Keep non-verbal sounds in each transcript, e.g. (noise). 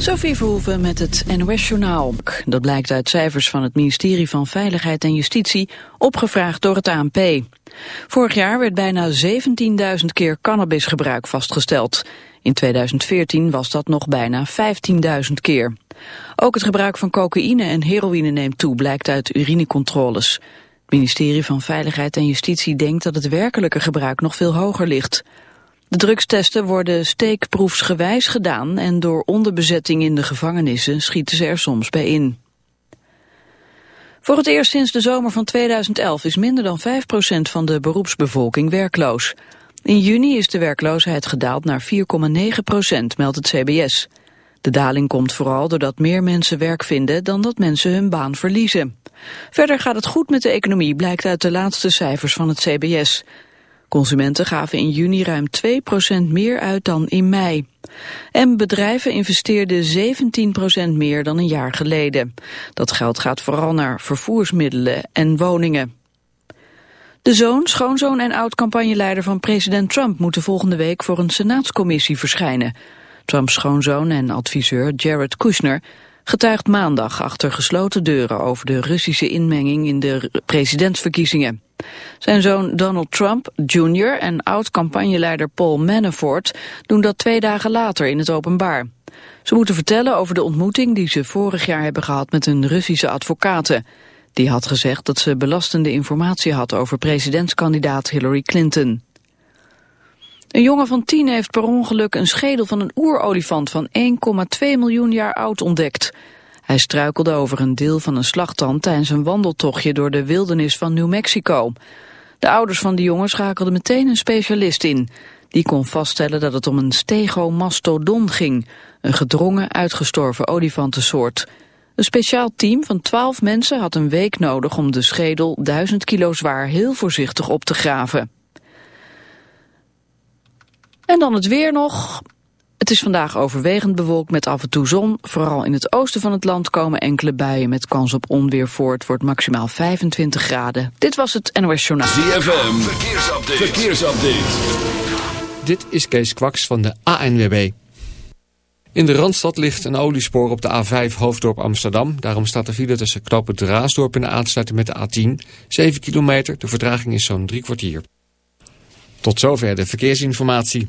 Sophie Verhoeven met het NOS-journaal. Dat blijkt uit cijfers van het ministerie van Veiligheid en Justitie, opgevraagd door het ANP. Vorig jaar werd bijna 17.000 keer cannabisgebruik vastgesteld. In 2014 was dat nog bijna 15.000 keer. Ook het gebruik van cocaïne en heroïne neemt toe, blijkt uit urinecontroles. Het ministerie van Veiligheid en Justitie denkt dat het werkelijke gebruik nog veel hoger ligt. De drugstesten worden steekproefsgewijs gedaan en door onderbezetting in de gevangenissen schieten ze er soms bij in. Voor het eerst sinds de zomer van 2011 is minder dan 5% van de beroepsbevolking werkloos. In juni is de werkloosheid gedaald naar 4,9%, meldt het CBS. De daling komt vooral doordat meer mensen werk vinden dan dat mensen hun baan verliezen. Verder gaat het goed met de economie, blijkt uit de laatste cijfers van het CBS. Consumenten gaven in juni ruim 2% meer uit dan in mei. En bedrijven investeerden 17% meer dan een jaar geleden. Dat geld gaat vooral naar vervoersmiddelen en woningen. De zoon, schoonzoon en oud-campagneleider van president Trump... moeten volgende week voor een senaatscommissie verschijnen. Trumps schoonzoon en adviseur Jared Kushner getuigt maandag achter gesloten deuren over de Russische inmenging in de presidentsverkiezingen. Zijn zoon Donald Trump Jr. en oud-campagneleider Paul Manafort doen dat twee dagen later in het openbaar. Ze moeten vertellen over de ontmoeting die ze vorig jaar hebben gehad met een Russische advocaten. Die had gezegd dat ze belastende informatie had over presidentskandidaat Hillary Clinton. Een jongen van tien heeft per ongeluk een schedel van een oerolifant van 1,2 miljoen jaar oud ontdekt. Hij struikelde over een deel van een slagtand tijdens een wandeltochtje door de wildernis van New Mexico. De ouders van de jongen schakelden meteen een specialist in. Die kon vaststellen dat het om een stegomastodon ging, een gedrongen uitgestorven olifantensoort. Een speciaal team van twaalf mensen had een week nodig om de schedel duizend kilo zwaar heel voorzichtig op te graven. En dan het weer nog. Het is vandaag overwegend bewolkt met af en toe zon. Vooral in het oosten van het land komen enkele buien met kans op onweer voor. Het wordt maximaal 25 graden. Dit was het NOS Journaal. ZFM, verkeersupdate. verkeersupdate. Dit is Kees Kwaks van de ANWB. In de Randstad ligt een oliespoor op de A5 Hoofddorp Amsterdam. Daarom staat de file tussen knopen Draasdorp en de aansluiting met de A10. 7 kilometer, de vertraging is zo'n drie kwartier. Tot zover de verkeersinformatie.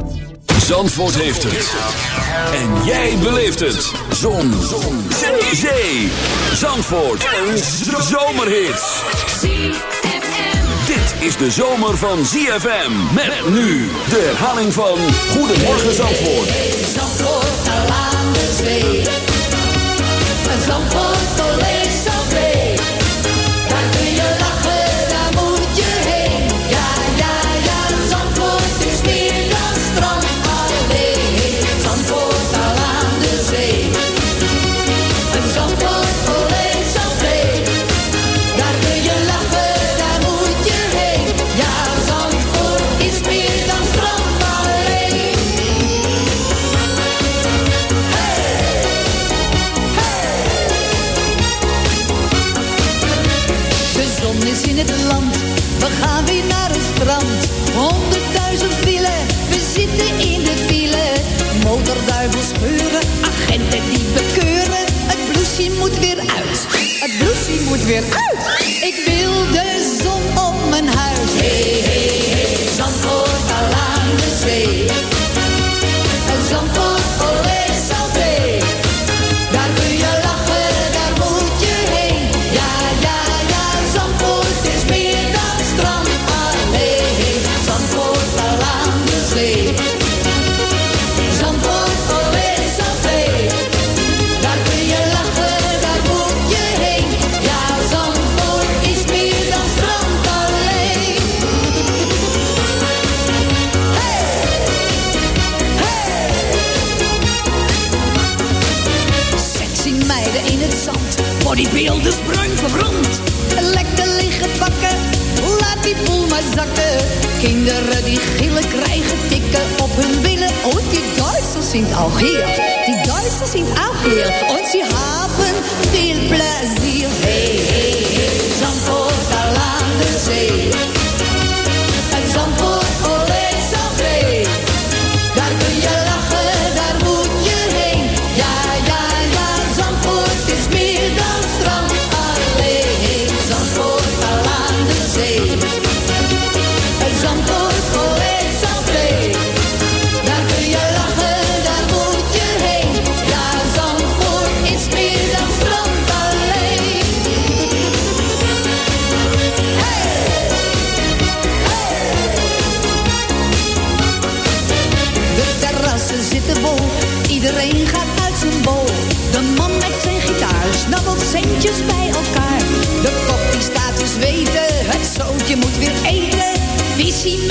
Zandvoort heeft het. En jij beleeft het. Zon. Zon. Zee. Zee. Zandvoort. Een zomerhit. Dit is de zomer van ZFM. Met nu de herhaling van Goedemorgen Zandvoort. Zandvoort aan de zee. Zandvoort weer verbrand. Lekker liggen pakken, laat die boel maar zakken. Kinderen die gillen krijgen tikken op hun billen. Oh, die Duitsers zijn auch hier, die Duitsers zijn auch hier. Und sie haben viel plezier. Hey, hey, hey, Zandvoort, aan de zee. Het Zandvoort,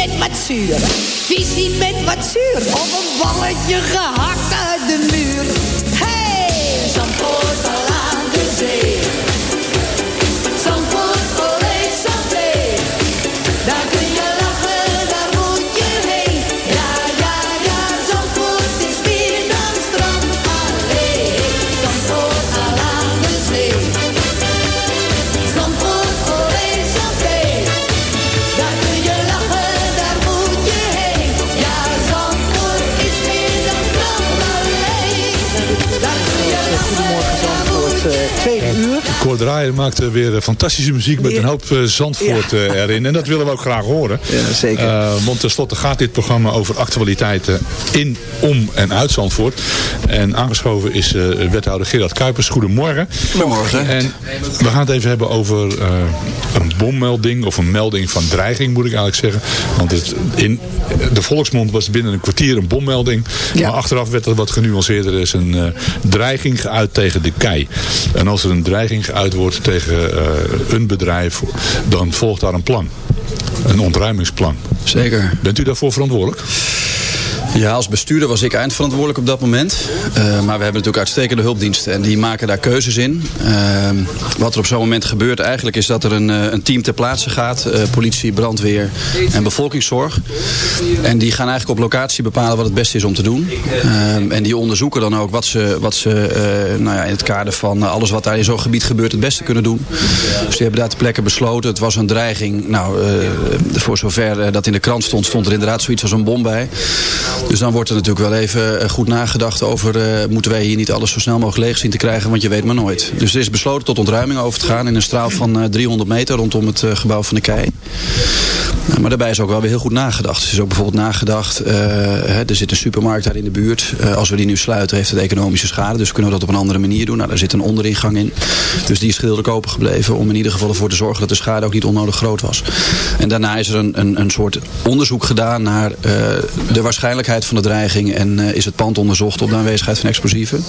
met wat zuur, visie met wat zuur. Of een balletje gehakt uit de muur. Cor Draaier maakte weer fantastische muziek met een hoop eh, Zandvoort eh, erin. En dat willen we ook graag horen. Ja, zeker. Eh, want tenslotte gaat dit programma over actualiteiten in, om en uit Zandvoort. En aangeschoven is eh, wethouder Gerard Kuipers. Goedemorgen. Goedemorgen. En we gaan het even hebben over eh, een bommelding of een melding van dreiging moet ik eigenlijk zeggen. Want het, in de volksmond was binnen een kwartier een bommelding. Ja. Maar achteraf werd er wat genuanceerder. Er is een eh, dreiging geuit tegen de kei. En als er een dreiging geuit wordt tegen eh, een bedrijf, dan volgt daar een plan. Een ontruimingsplan. Zeker. Bent u daarvoor verantwoordelijk? Ja, als bestuurder was ik eindverantwoordelijk op dat moment. Eh, maar we hebben natuurlijk uitstekende hulpdiensten en die maken daar keuzes in. Eh, wat er op zo'n moment gebeurt eigenlijk is dat er een, eh, een team ter plaatse gaat. eh, politie, brandweer en bevolkingszorg. En die gaan eigenlijk op locatie bepalen wat het beste is om te doen. Eh, en die onderzoeken dan ook wat ze, wat ze nou ja, in het kader van alles wat daar in zo'n gebied gebeurt het beste kunnen doen. Dus die hebben daar ter plekke besloten. Het was een dreiging. Nou, voor zover dat in de krant stond, stond er inderdaad zoiets als een bom bij. Dus dan wordt er natuurlijk wel even eh, goed nagedacht over... eh, moeten wij hier niet alles zo snel mogelijk leeg zien te krijgen... want je weet maar nooit. Dus er is besloten tot ontruiming over te gaan... in een straal van eh, 300 meter rondom het eh, gebouw van de kei. Maar daarbij is ook wel weer heel goed nagedacht. Er is ook bijvoorbeeld nagedacht... eh, er zit een supermarkt daar in de buurt. Eh, als we die nu sluiten heeft het economische schade. Dus kunnen we dat op een andere manier doen. Nou, daar zit een onderingang in. Dus die is gedeeltelijk open gebleven... om in ieder geval ervoor te zorgen dat de schade ook niet onnodig groot was. En daarna is er een, een, een soort onderzoek gedaan... naar eh, de waarschijnlijkheid van de dreiging... en eh, is het pand onderzocht op de aanwezigheid van explosieven.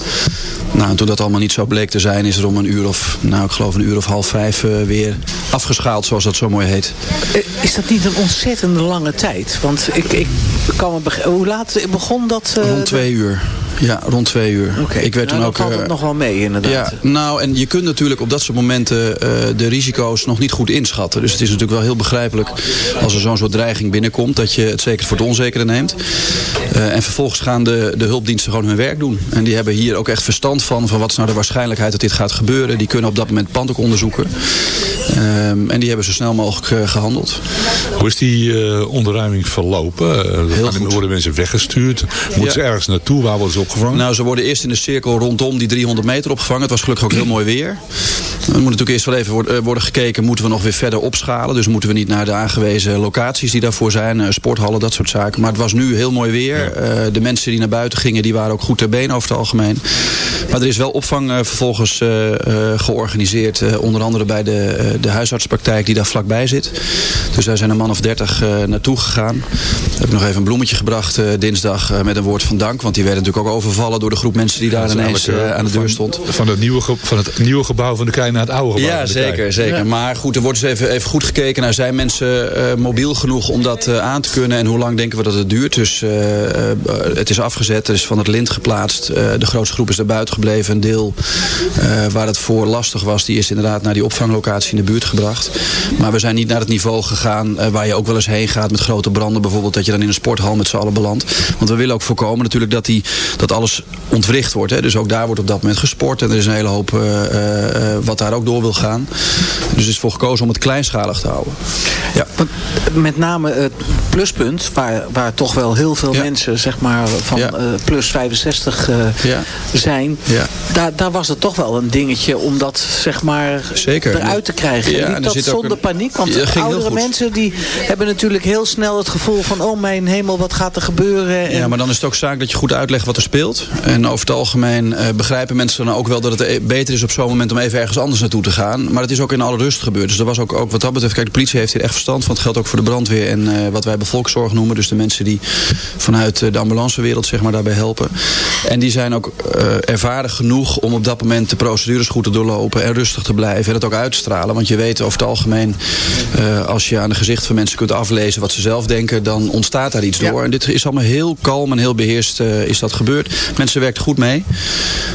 Nou, en toen dat allemaal niet zo bleek te zijn... is er om een uur of, nou ik geloof een uur of half vijf... eh, weer afgeschaald, zoals dat zo mooi heet. Eh, Is dat niet een ontzettend lange tijd? Want ik, ik kan me Hoe laat begon dat? Rond twee uur. Ja, rond twee uur. Oké, Ik werd nou, toen ook. dan valt het eh, nog wel mee inderdaad. Ja, nou, en je kunt natuurlijk op dat soort momenten eh, de risico's nog niet goed inschatten. Dus het is natuurlijk wel heel begrijpelijk als er zo'n soort dreiging binnenkomt, dat je het zeker voor het onzekere neemt. Eh, en vervolgens gaan de, de hulpdiensten gewoon hun werk doen. En die hebben hier ook echt verstand van, van wat is nou de waarschijnlijkheid dat dit gaat gebeuren. Die kunnen op dat moment pand ook onderzoeken. Ehm, en die hebben zo snel mogelijk eh, gehandeld. Hoe is die eh, onderruiming verlopen? Eh, Heel gaan- goed. Worden mensen weggestuurd? Moeten Ja. ze ergens naartoe? Waar worden ze Nou, ze worden eerst in de cirkel rondom die 300 meter opgevangen. Het was gelukkig ook heel mooi weer. Er moet natuurlijk eerst wel even worden, eh, worden gekeken... moeten we nog weer verder opschalen. Dus moeten we niet naar de aangewezen locaties die daarvoor zijn. eh, sporthallen, dat soort zaken. Maar het was nu heel mooi weer. Eh, de mensen die naar buiten gingen, die waren ook goed ter been over het algemeen. Maar er is wel opvang vervolgens georganiseerd. onder andere bij de, de huisartspraktijk die daar vlakbij zit. Dus daar zijn een man of dertig naartoe gegaan. Heb ik nog even een bloemetje gebracht dinsdag met een woord van dank. Want die werden natuurlijk ook overvallen door de groep mensen die daar ineens aan de deur stond. Van het, nieuwe, van het nieuwe gebouw van de Kei naar het oude gebouw. Ja, zeker. zeker. Maar goed, er wordt dus even, even goed gekeken naar zijn mensen eh, mobiel genoeg om dat eh, aan te kunnen. En hoe lang denken we dat het duurt. Dus eh, het is afgezet, er is van het lint geplaatst. Eh, de grootste groep is daar buiten gebleven. Een deel eh, waar het voor lastig was, die is inderdaad naar die opvanglocatie in de buurt gebracht. Maar we zijn niet naar het niveau gegaan eh, waar je ook wel eens heen gaat met grote branden. Bijvoorbeeld dat je dan in een sporthal met z'n allen belandt. Want we willen ook voorkomen natuurlijk dat, die, dat alles ontwricht wordt. Hè. Dus ook daar wordt op dat moment gesport. En er is een hele hoop eh, eh, eh, wat daar ook door wil gaan. Dus is voor gekozen om het kleinschalig te houden. Ja. Met name het pluspunt, waar, waar toch wel heel veel Ja. mensen zeg maar, van Ja. eh, plus 65 eh, Ja. zijn, Ja. daar, daar was het toch wel een dingetje om dat zeg maar, Zeker. eruit te krijgen. Ja, en dat zonder een- paniek? Want oudere mensen die hebben natuurlijk heel snel het gevoel van... oh mijn hemel, wat gaat er gebeuren? En- Ja, maar dan is het ook zaak dat je goed uitlegt wat er speelt. En over het algemeen eh, begrijpen mensen dan ook wel dat het e- beter is op zo'n moment om even ergens anders naartoe te gaan. Maar het is ook in alle rust gebeurd. Dus er was ook, ook wat dat betreft, kijk, de politie heeft hier echt verstand van. Het geldt ook voor de brandweer en wat wij bevolkszorg noemen. Dus de mensen die vanuit eh, de ambulancewereld zeg maar, daarbij helpen. En die zijn ook eh, ervaren genoeg om op dat moment de procedures goed te doorlopen en rustig te blijven. En dat ook uit te stralen. Want je weet over het algemeen, eh, als je aan de gezicht van mensen kunt aflezen wat ze zelf denken, dan ontstaat daar iets Ja. door. En dit is allemaal heel kalm en heel beheerst eh, is dat gebeurd. Mensen werkten goed mee.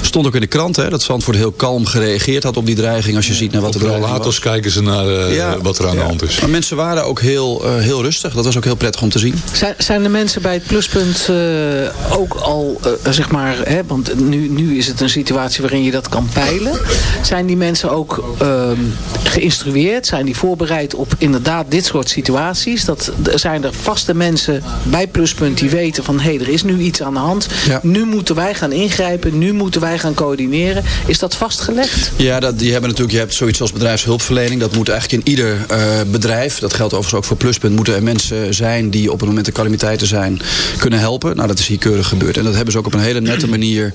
Stond ook in de krant hè, dat Zandvoort heel kalm gereageerd had op die dreiging. Als je ziet naar wat Op de dreiging relators was. kijken ze naar Ja. wat er aan Ja. de hand is. Maar mensen waren ook heel, heel rustig. Dat was ook heel prettig om te zien. Zijn, zijn de mensen bij het pluspunt eh, ook al, eh, zeg maar, hè, want nu, nu is het een situatie waarin je dat kan peilen. Zijn die mensen ook ehm, geïnstrueerd? Zijn die voorbereid op inderdaad dit soort situaties? Dat, zijn er vaste mensen bij pluspunt die weten van, hé, hey, er is nu iets aan de hand. Ja. Nu moeten wij gaan ingrijpen, nu moeten wij gaan coördineren. Is dat vastgelegd? Ja, dat, die hebben natuurlijk, je hebt zoiets als bedrijfshulpverlening. Dat moet eigenlijk in ieder eh, bedrijf, dat geldt overigens ook voor Pluspunt, moeten er mensen zijn die op het moment de calamiteiten zijn, kunnen helpen. Nou, dat is hier keurig gebeurd. En dat hebben ze ook op een hele nette manier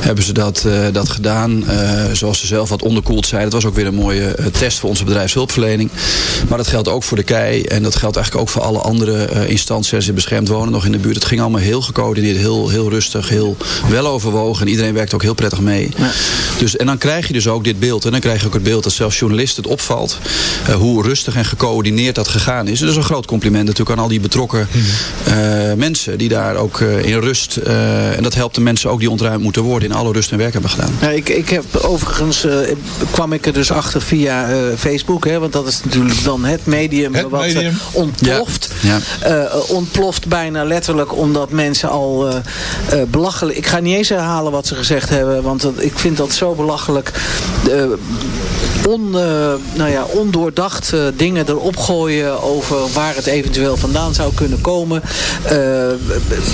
hebben ze dat, eh, dat gedaan. Eh, zoals ze zelf wat onderkoeld zei. Dat was ook weer een mooie eh, test voor onze bedrijfshulpverlening. Maar dat geldt ook voor de KEI. En dat geldt eigenlijk ook voor alle andere instanties die beschermd wonen nog in de buurt. Het ging allemaal heel gecoördineerd, heel, heel rustig, heel wel overwogen. En iedereen werkte ook heel prettig mee. Dus, en dan krijg je dus ook dit beeld. En dan krijg je ook het beeld dat zelfs journalisten het opvalt. hoe rustig en gecoördineerd dat gegaan is. En dat is een groot compliment natuurlijk aan al die betrokken eh, mensen. Die daar ook eh, in rust. eh, en dat helpt de mensen ook die ontruimd moeten worden. In alle rust hun werk hebben gedaan. Ja, ik, ik heb overigens eh, kwam ik er dus achter via eh, Facebook, hè, want dat is natuurlijk dan het medium Het wat eh, medium. ontploft. Ja. Ontploft bijna letterlijk omdat mensen al eh, eh, belachelijk. Ik ga niet eens herhalen wat ze gezegd hebben, want dat, ik vind dat zo belachelijk. On, eh, nou ja, ondoordacht eh, dingen erop gooien over waar het eventueel vandaan zou kunnen komen. Eh,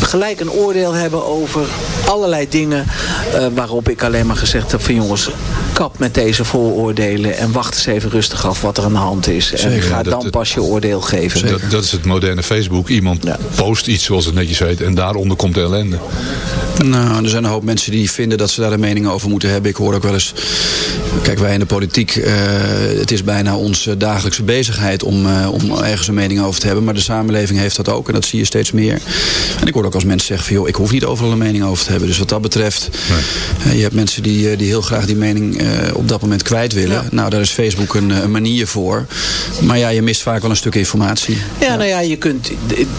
gelijk een oordeel hebben over allerlei dingen eh, waarop ik alleen maar gezegd heb van jongens, kap met deze vooroordelen en wacht eens even rustig af wat er aan de hand is. En Zeker, ga dan dat- pas je oordeel geven. Dat, dat is het moderne Facebook. Iemand Ja. post iets zoals het netjes heet. En daaronder komt de ellende. Nou, er zijn een hoop mensen die vinden dat ze daar een mening over moeten hebben. Ik hoor ook wel eens... Kijk, wij in de politiek... eh, het is bijna onze dagelijkse bezigheid om, eh, om ergens een mening over te hebben. Maar de samenleving heeft dat ook. En dat zie je steeds meer. En ik hoor ook als mensen zeggen van... joh, ik hoef niet overal een mening over te hebben. Dus wat dat betreft... eh, je hebt mensen die, eh, die heel graag die mening eh, op dat moment kwijt willen. Nou, daar is Facebook een, een manier voor. Maar ja, je mist vaak wel een stuk informatie. Ja, nou ja, je kunt,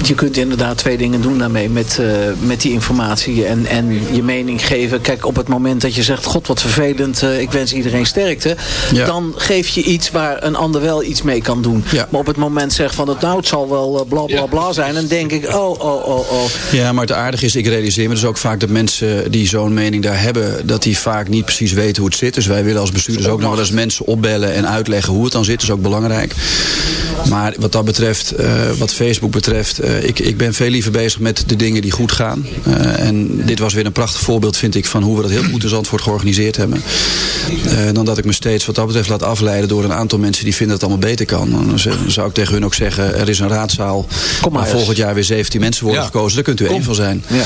je kunt inderdaad twee dingen doen daarmee met, eh, met die informatie en, en je mening geven. Kijk, op het moment dat je zegt, god wat vervelend, ik wens iedereen sterkte. Ja. Dan geef je iets waar een ander wel iets mee kan doen. Ja. Maar op het moment zeg van, het nou het zal wel eh, bla bla bla zijn. Dan denk ik, oh, oh, oh, oh. Ja, maar het aardige is, ik realiseer me dus ook vaak dat mensen die zo'n mening daar hebben, dat die vaak niet precies weten hoe het zit. Dus wij willen als bestuurders ook nog wel eens mensen opbellen en uitleggen hoe het dan zit. Dat is ook belangrijk. Maar wat dat betreft, eh, wat Facebook betreft, eh, ik, ik ben veel liever bezig met de dingen die goed gaan. Eh, en dit was weer een prachtig voorbeeld, vind ik, van hoe we dat heel goed in Zandvoort georganiseerd hebben. Eh, dan dat ik me steeds wat dat betreft laat afleiden door een aantal mensen die vinden dat het allemaal beter kan. Dan zou ik tegen hun ook zeggen, er is een raadzaal Kom maar waar volgend jaar weer 17 mensen worden Ja. gekozen. Daar kunt u één van zijn. Ja.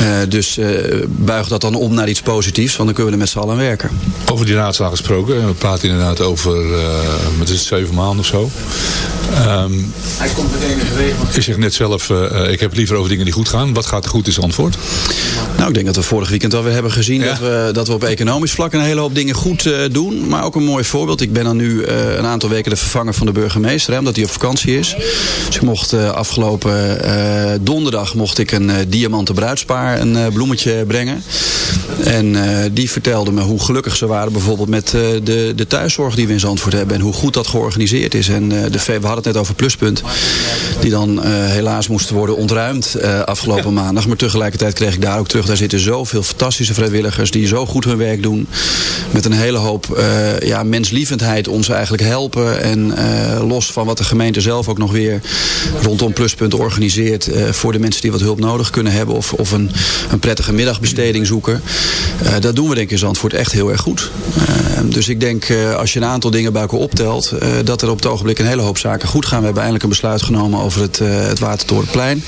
Eh, dus eh, buig dat dan om naar iets positiefs, want dan kunnen we er met z'n allen aan werken. Over die raadzaal gesproken. We praten inderdaad over, eh wat is het, zeven maanden of zo. Ehm Hij komt meteen in beweging. je zegt net zelf, ik heb het liever over dingen die goed gaan. Wat gaat er goed in Zandvoort? Nou, ik denk dat we vorig weekend alweer hebben gezien dat, we, dat we op economisch vlak een hele hoop dingen goed eh, doen. Maar ook een mooi voorbeeld. Ik ben dan nu eh, een aantal weken de vervanger van de burgemeester, hè, omdat hij op vakantie is. Dus ik mocht eh, afgelopen eh, donderdag mocht ik een eh, diamanten bruidspaar een eh, bloemetje brengen. En eh, die vertelde me hoe gelukkig ze waren bijvoorbeeld met eh, de, de thuiszorg die we in Zandvoort hebben. En hoe goed dat georganiseerd is. En de, we hadden het net over Pluspunt. Die dan helaas moesten worden ontruimd afgelopen (laughs) maandag. Maar tegelijkertijd kreeg ik daar ook terug. Daar zitten zoveel fantastische vrijwilligers die zo goed hun werk doen. Met een hele hoop ja, menslievendheid ons eigenlijk helpen. En los van wat de gemeente zelf ook nog weer rondom Pluspunt organiseert. voor de mensen die wat hulp nodig kunnen hebben. Of, of een, een prettige middagbesteding zoeken. Eh, dat doen we denk ik in Zandvoort echt heel erg goed. Eh, dus ik denk eh, als je een aantal dingen bij elkaar optelt. dat er op het ogenblik een hele hoop zaken goed gaan. We hebben eindelijk een besluit genomen over het, het Watertorenplein.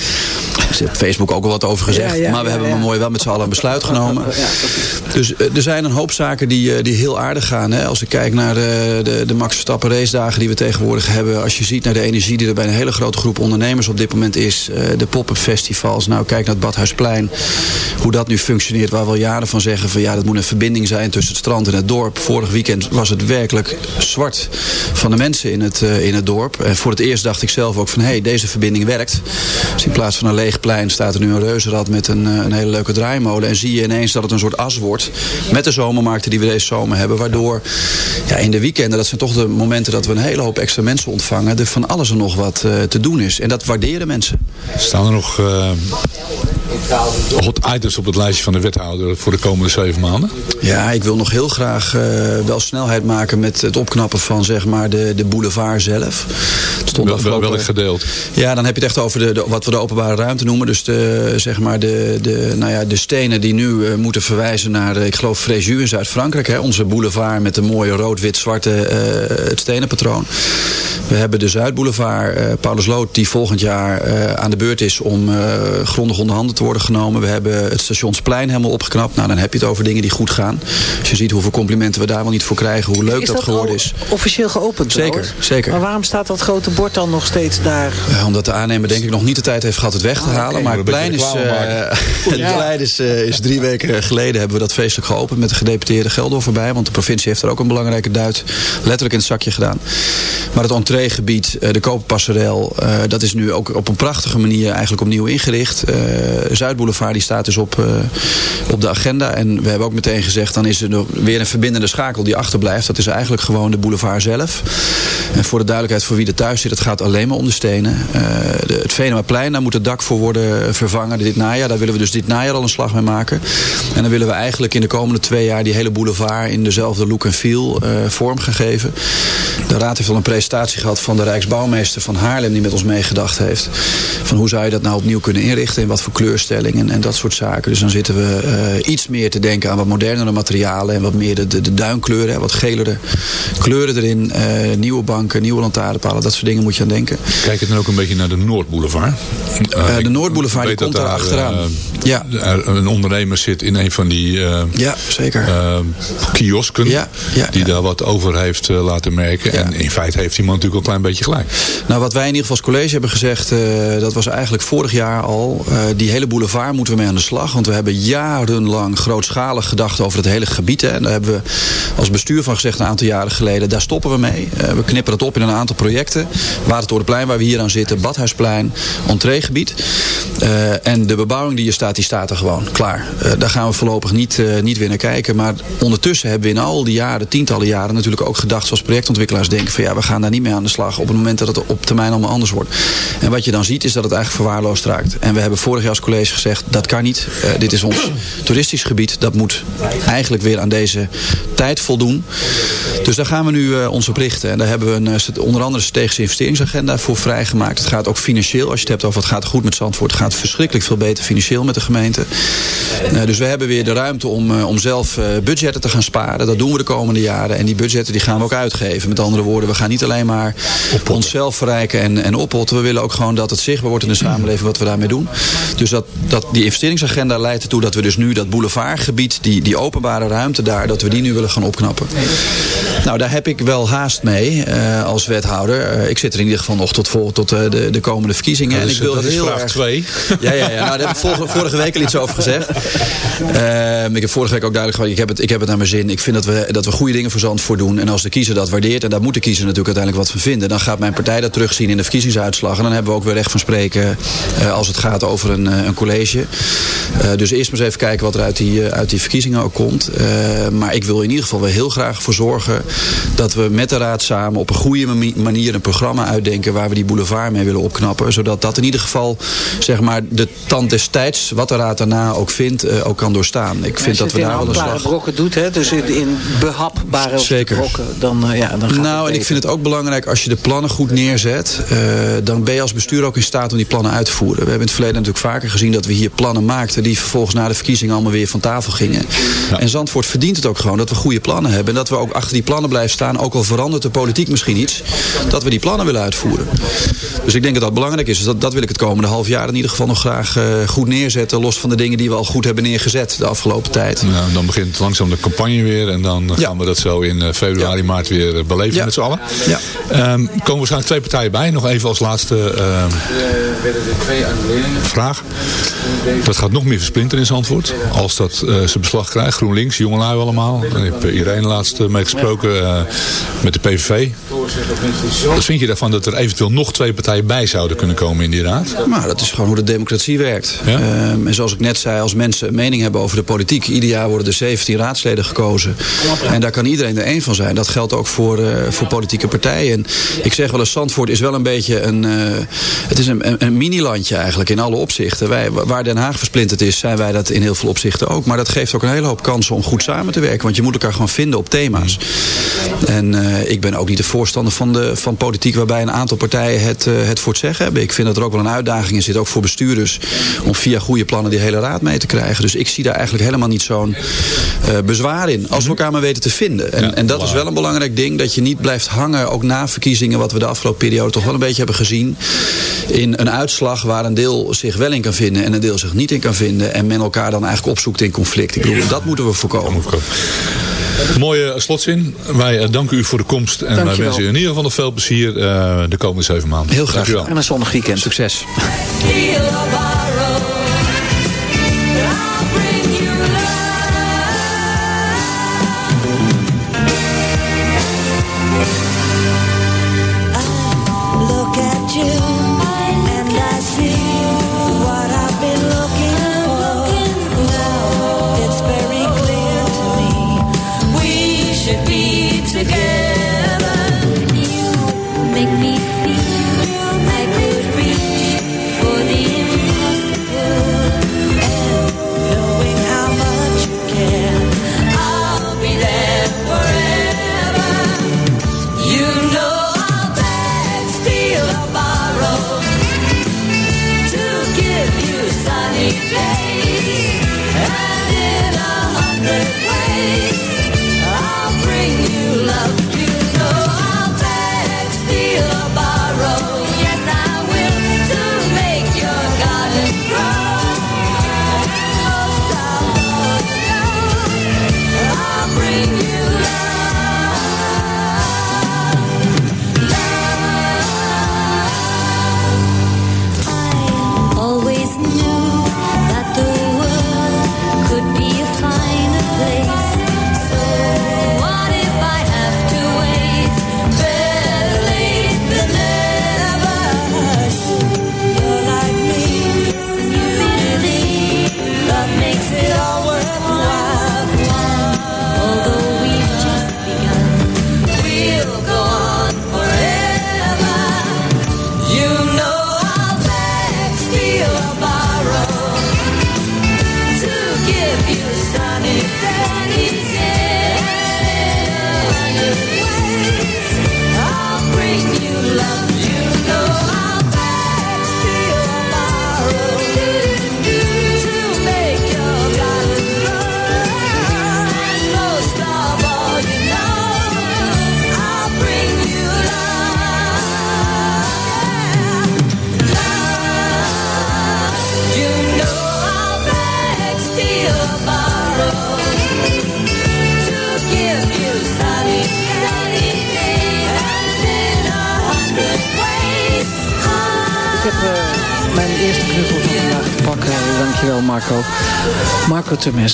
Er zit op Facebook ook al wat over gezegd. Ja, ja, maar we ja, hebben maar mooi wel met z'n allen een besluit genomen. Dus er zijn een hoop zaken die, die heel aardig gaan. Hè. Als ik kijk naar de, de, de Max Verstappen race dagen die we tegenwoordig hebben. Als je ziet naar de energie die er bij een hele grote groep ondernemers op dit moment is. de pop-up festivals. Nou kijk naar het Badhuisplein. Hoe dat nu functioneert. Waar we al jaren van zeggen van ja dat moet een verbinding zijn tussen het strand en het dorp. Vorig weekend was het werkelijk zwart van de mensen in het, eh, in het dorp. En voor het eerst dacht ik zelf ook van hé hey, deze verbinding werkt. Dus in plaats van een leeg plein staat er nu een reuzenrad met een, eh, een hele leuke draaimolen. En zie je ineens dat het een soort as wordt. Met de zomermarkten die we deze zomer hebben. Waardoor ja, in de weekenden, dat zijn toch de momenten dat we een hele hoop extra mensen ontvangen. Er van alles en nog wat eh, te doen is. En dat waarderen mensen. Staan er nog hot items op het lijstje van de wethouder voor de komende zeven maanden? Ja, ik wil nog heel graag eh, wel snelheid maken met het opknappen van zeg maar de, de boulevard zelf. Het stond Wel, wel, afgelopen- welk gedeelte? Ja, dan heb je het echt over de, de- wat we de openbare ruimte noemen. Dus de, zeg maar de, de, nou ja, de stenen die nu eh, moeten verwijzen naar, eh, ik geloof, Fréjus in Zuid-Frankrijk. hè. Onze boulevard met de mooie rood-wit-zwarte eh, het stenenpatroon. We hebben de Zuidboulevard, Paulus Lood, die volgend jaar aan de beurt is om grondig onder handen te worden genomen. We hebben het stationsplein helemaal opgeknapt. Nou, dan heb je het over dingen die goed gaan. Als je ziet hoeveel complimenten we daar wel niet voor krijgen, hoe leuk Is dat, dat geworden is. officieel geopend Zeker, trouwens? zeker. Maar waarom staat dat grote bord dan nog steeds daar? Eh, omdat de aannemer denk ik nog niet de tijd heeft gehad het weg te halen. Maar het plein, is, eh, (laughs) het plein is, eh, is drie weken geleden hebben we dat feestelijk geopend met de gedeputeerde Gelder voorbij. Want de provincie heeft er ook een belangrijke duit letterlijk in het zakje gedaan. Maar het entreegebied, eh, de koperpasserel, eh, dat is nu ook op een prachtige manier eigenlijk opnieuw ingericht. Eh Zuidboulevard die staat dus op, eh, op de agenda. En we hebben ook meteen gezegd, dan is er weer een verbindende schakel die achterblijft. Dat is eigenlijk gewoon de boulevard zelf. En voor de duidelijkheid voor wie er thuis zit, het gaat alleen maar om de stenen. Eh, de, het Venemaplein, daar moet het dak voor worden vervangen dit najaar. Daar willen we dus dit najaar al een slag mee maken. En dan willen we eigenlijk in de komende twee jaar die hele boulevard in dezelfde look en feel eh, vorm gaan. De raad heeft al een presentatie gehad van de Rijksbouwmeester van Haarlem die met ons meegedacht heeft. Van hoe zou je dat nou opnieuw kunnen inrichten, in wat voor kleurstelling en, en dat soort zaken. Dus dan zitten we eh, iets meer te denken aan wat modernere materialen en wat meer de, de, de duinkleuren, wat gelere kleuren erin. eh, nieuwe banken, nieuwe lantaarnpalen, dat soort dingen moet je aan denken. Kijk het dan ook een beetje naar de Noordboulevard. Eh, de Noordboulevard die komt daar achteraan. Ja. een ondernemer zit in een van die Ja, zeker. kiosken. Ja, ja, die ja. daar wat over heeft laten merken. En in feite heeft die man natuurlijk een klein beetje gelijk. Nou, wat wij in ieder geval als college hebben gezegd, dat was eigenlijk vorig jaar al. die hele boulevard moeten we mee aan de slag. Want we hebben jarenlang grootschalig gedacht over het hele gebied. En daar hebben we als bestuur van gezegd een aantal jaren geleden. Daar stoppen we mee. Eh, we knippen dat op in een aantal projecten. Watertorenplein waar we hier aan zitten. Badhuisplein. Entreegebied. Eh, en de bebouwing die hier staat, die staat er gewoon klaar. Eh, daar gaan we voorlopig niet, niet weer naar kijken. Maar ondertussen hebben we in al die jaren, tientallen jaren... natuurlijk ook gedacht zoals projectontwikkelaars denken... van ja, we gaan daar niet mee aan de slag op het moment dat het op termijn allemaal anders wordt. En wat je dan ziet is dat het eigenlijk verwaarloosd raakt. En we hebben vorig jaar als college gezegd, dat kan niet. Eh, dit is ons (clears throat) toeristisch gebied. Dat moet eigenlijk weer aan deze tijd voldoen. Dus daar gaan we nu eh, ons op richten. En daar hebben we een, eh, onder andere een strategische investeringsagenda voor vrijgemaakt. Het gaat ook financieel, als je het hebt over het gaat goed met Zandvoort. Het gaat verschrikkelijk veel beter financieel met de gemeente. Dus we hebben weer de ruimte om, om zelf budgetten te gaan sparen. Dat doen we de komende jaren. En die budgetten die gaan we ook uitgeven. Met andere woorden, we gaan niet alleen maar onszelf verrijken en, en oppotten. We willen ook gewoon dat het zichtbaar wordt in de samenleving wat we daarmee doen. Dus dat, dat, die investeringsagenda leidt ertoe dat we dus nu dat boulevardgebied, die, die openbare ruimte daar, dat we die nu willen gaan opknappen. Nou, daar heb ik wel haast mee eh, als wethouder. Eh, ik zit er in ieder geval nog tot, vol, tot eh, de, de komende verkiezingen. Dat en ik wil dat is heel vraag erg... twee. Ja, ja, ja. Nou, daar heb ik vorige, vorige week al iets over gezegd. Ehm, ik heb vorige week ook duidelijk gemaakt, ik heb het, ik heb het naar mijn zin. Ik vind dat we, dat we goede dingen voor Zandvoort doen. En als de kiezer dat waardeert, en daar moet de kiezer natuurlijk uiteindelijk wat van vinden. Dan gaat mijn partij dat terugzien in de verkiezingsuitslag. En dan hebben we ook weer recht van spreken als het gaat over een, een college. Eh, dus eerst maar eens even kijken wat er uit die, eh, uit die verkiezingen ook komt. Eh, maar ik wil in ieder geval wel heel graag voor zorgen dat we met de raad samen op een goede mani- manier een programma uitdenken waar we die boulevard mee willen opknappen. Zodat dat in ieder geval zeg maar, de tand des tijds, wat de raad daarna ook vindt, ook kan doorstaan. Ik vind dat we daar wel een slag... brokken doet, hè, dus in, in behapbare Zeker. brokken, dan, ja, dan gaat Nou, en ik vind het ook belangrijk als je de plannen goed neerzet. dan ben je als bestuur ook in staat om die plannen uit te voeren. We hebben in het verleden natuurlijk vaker gezien dat we hier plannen maakten. die vervolgens na de verkiezingen allemaal weer van tafel gingen. En Zandvoort verdient het ook gewoon dat we goede plannen hebben. En dat we ook achter die plannen blijven staan. Ook al verandert de politiek misschien iets. dat we die plannen willen uitvoeren. Dus ik denk dat dat belangrijk is. Dus dat, dat wil ik het komende half jaar in ieder geval nog graag eh, goed neerzetten. Los van de dingen die we al goed hebben neergezet de afgelopen tijd. Nou, dan begint langzaam de campagne weer. En dan gaan we dat zo in eh, februari, maart weer eh, beleven Ja. met z'n allen. Ja. Ehm, komen waarschijnlijk twee partijen bij. Nog even als laatste ehm, vraag. Dat gaat nog meer versplinteren in Zandvoort. Als dat eh, zijn beslag krijgt. GroenLinks, jongelui allemaal. Ik heb eh, Irene laatst eh, mee gesproken met de PVV. Wat vind je daarvan dat er eventueel nog twee partijen bij zouden kunnen komen in die raad? Maar dat is gewoon hoe de democratie werkt. Ja? Ehm, en zoals ik net zei, als mensen een mening hebben over de politiek... ieder jaar worden er 17 raadsleden gekozen. En daar kan iedereen er één van zijn. Dat geldt ook voor, voor politieke partijen. En ik zeg wel eens, Zandvoort is wel een beetje een... het is een, een, een minilandje eigenlijk in alle opzichten. Wij, waar Den Haag versplinterd is, zijn wij dat in heel veel opzichten ook. Maar dat geeft ook een hele hoop kansen om goed samen te werken. Want je moet elkaar gewoon vinden op thema's. En eh, ik ben ook niet de voorstander van, de, van politiek... waarbij een aantal partijen het, eh, het voor het zeggen hebben. Ik vind dat er ook wel een uitdaging in zit, ook voor bestuurders... om via goede plannen die hele raad mee te krijgen. Dus ik zie daar eigenlijk helemaal niet zo'n eh, bezwaar in. Als we elkaar maar weten te vinden. En, Ja, en dat is wel een belangrijk ding. Dat je niet blijft hangen, ook na verkiezingen... wat we de afgelopen periode toch wel een beetje hebben gezien... in een uitslag waar een deel zich wel in kan vinden... en een deel zich niet in kan vinden... en men elkaar dan eigenlijk opzoekt in conflict. Ik bedoel, dat moeten we voorkomen. Mooie slotzin. Wij eh, danken u voor de komst. En wij wensen u in ieder geval nog veel plezier eh, de komende zeven maanden. Heel graag Dankjewel. En een zonnig weekend. Succes.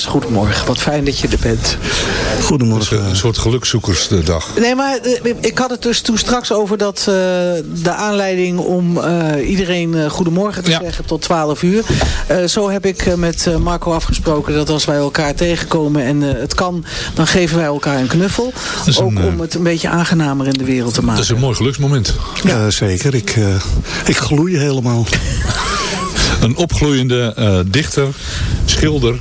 Goedemorgen. Wat fijn dat je er bent. Goedemorgen. Een soort gelukzoekersdag. Nee, maar eh, ik had het dus toen straks over dat eh, de aanleiding om eh, iedereen eh, goedemorgen te Ja. zeggen tot 12 uur. Eh, zo heb ik met eh, Marco afgesproken dat als wij elkaar tegenkomen en eh, het kan, dan geven wij elkaar een knuffel. is Ook om het een beetje aangenamer in de wereld te Dat maken. is een mooi geluksmoment. Ja, zeker. Ik, eh, ik gloei helemaal. (laughs) Een opgloeiende eh, dichter, schilder,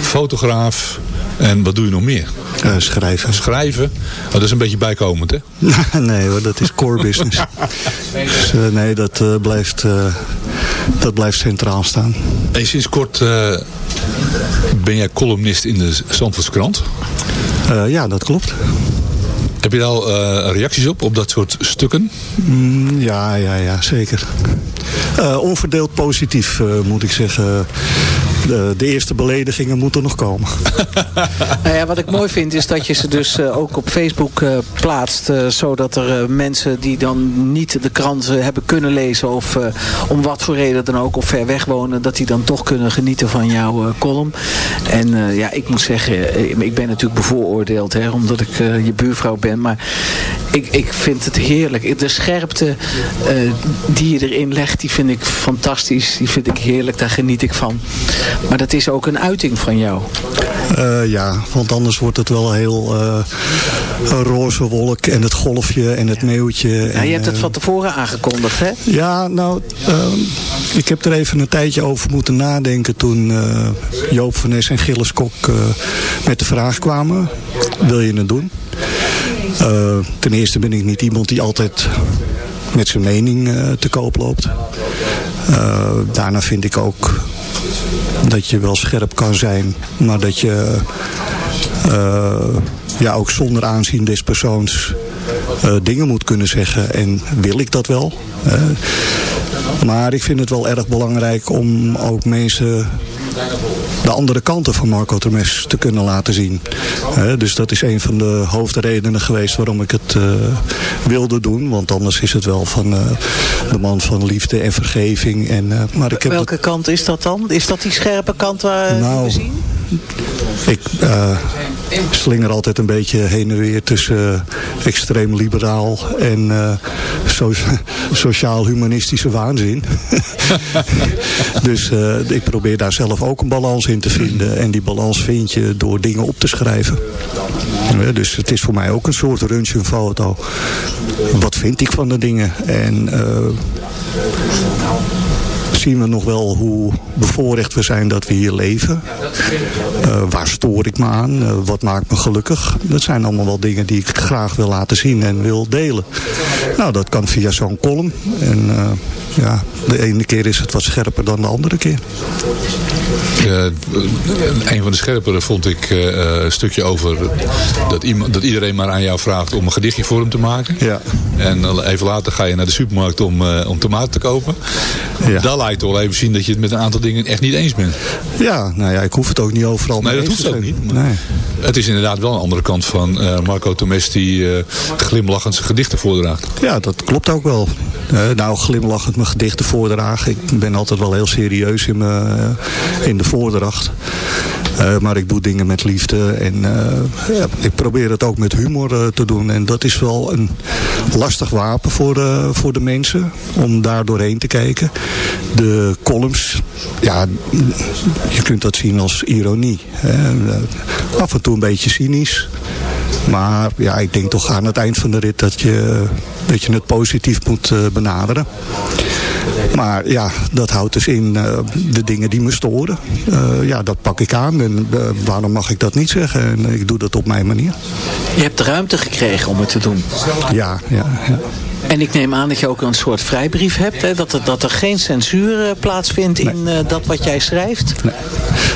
fotograaf en wat doe je nog meer? Eh, schrijven. Schrijven. Oh, dat is een beetje bijkomend, hè? (laughs) nee hoor, dat is core business. Dus, eh, nee, dat, eh, blijft, eh, dat blijft centraal staan. En sinds kort eh, ben jij columnist in de Zandvoortskrant. Eh, ja, dat klopt. Heb je daar al eh, reacties op, op dat soort stukken? Mm, ja, ja, ja, zeker. Eh, onverdeeld positief, eh, moet ik zeggen. De, de eerste beledigingen moeten nog komen. (laughs) Nou ja, wat ik mooi vind is dat je ze dus eh, ook op Facebook eh, plaatst. eh, zodat er eh, mensen die dan niet de krant eh, hebben kunnen lezen. Of eh, om wat voor reden dan ook. Of ver weg wonen. Dat die dan toch kunnen genieten van jouw eh, column. En eh, ja, ik moet zeggen. eh, ik ben natuurlijk bevooroordeeld. Hè, omdat ik eh, je buurvrouw ben. Maar ik, ik vind het heerlijk. De scherpte eh, die je erin legt. Die vind ik fantastisch. Die vind ik heerlijk. Daar geniet ik van. Maar dat is ook een uiting van jou. Eh, ja, want anders wordt het wel heel eh, een roze wolk en het golfje en het meeuwtje. Ja, en, je hebt het eh, van tevoren aangekondigd, hè? Ja, nou, ik heb er even een tijdje over moeten nadenken toen Joop van Nes en Gilles Kok met de vraag kwamen. Wil je het doen? Ten eerste ben ik niet iemand die altijd met zijn mening te koop loopt. Daarna vind ik ook dat je wel scherp kan zijn, maar dat je eh, ja, ook zonder aanzien des persoons eh, dingen moet kunnen zeggen. En wil ik dat wel? Maar ik vind het wel erg belangrijk om ook mensen de andere kanten van Marco Termes te kunnen laten zien. Dus dat is een van de hoofdredenen geweest waarom ik het eh, wilde doen. Want anders is het wel van eh, de man van liefde en vergeving. En, eh, maar ik heb het- Welke kant is dat dan? Is dat die scherpe kant waar die Nou, we zien? Ik slinger altijd een beetje heen en weer tussen eh, extreem liberaal en eh, so- (laughs) sociaal-humanistische waanzin. (laughs) dus eh, ik probeer daar zelf ook een balans in te vinden. En die balans vind je door dingen op te schrijven. Dus het is voor mij ook een soort röntgenfoto. Wat vind ik van de dingen? En... zien we nog wel hoe bevoorrecht we zijn dat we hier leven. Eh, waar stoor ik me aan? Eh, wat maakt me gelukkig? Dat zijn allemaal wel dingen die ik graag wil laten zien en wil delen. Nou, dat kan via zo'n column. En eh, ja, de ene keer is het wat scherper dan de andere keer. Eh, een van de scherpere vond ik eh, een stukje over dat, iemand, dat iedereen maar aan jou vraagt om een gedichtje voor hem te maken. Ja. En even later ga je naar de supermarkt om, eh, om tomaten te kopen. Ja. Daar laat je toch wel even zien dat je het met een aantal dingen echt niet eens bent. Ja, nou ja, ik hoef het ook niet overal Nee, mee dat hoeft ook niet. Nee. Het is inderdaad wel een andere kant van eh, Marco Tomes die eh, glimlachend zijn gedichten voordraagt. Ja, dat klopt ook wel. Eh, nou, glimlachend mijn gedichten voordragen. Ik ben altijd wel heel serieus in, mijn, eh, in de voordracht. Eh, maar ik doe dingen met liefde. En eh, ja, ik probeer het ook met humor eh, te doen. En dat is wel een lastig wapen voor, voor de mensen. Om daar doorheen te kijken. De columns, ja, je kunt dat zien als ironie. Af en toe een beetje cynisch. Maar ja, ik denk toch aan het eind van de rit dat je, dat je het positief moet benaderen. Maar ja, dat houdt dus in eh, de dingen die me storen. Eh, ja, dat pak ik aan. En eh, waarom mag ik dat niet zeggen? En ik doe dat op mijn manier. Je hebt de ruimte gekregen om het te doen. Ja, ja, ja. En ik neem aan dat je ook een soort vrijbrief hebt. Hè? Dat, er, dat er geen censuur plaatsvindt in dat wat jij schrijft.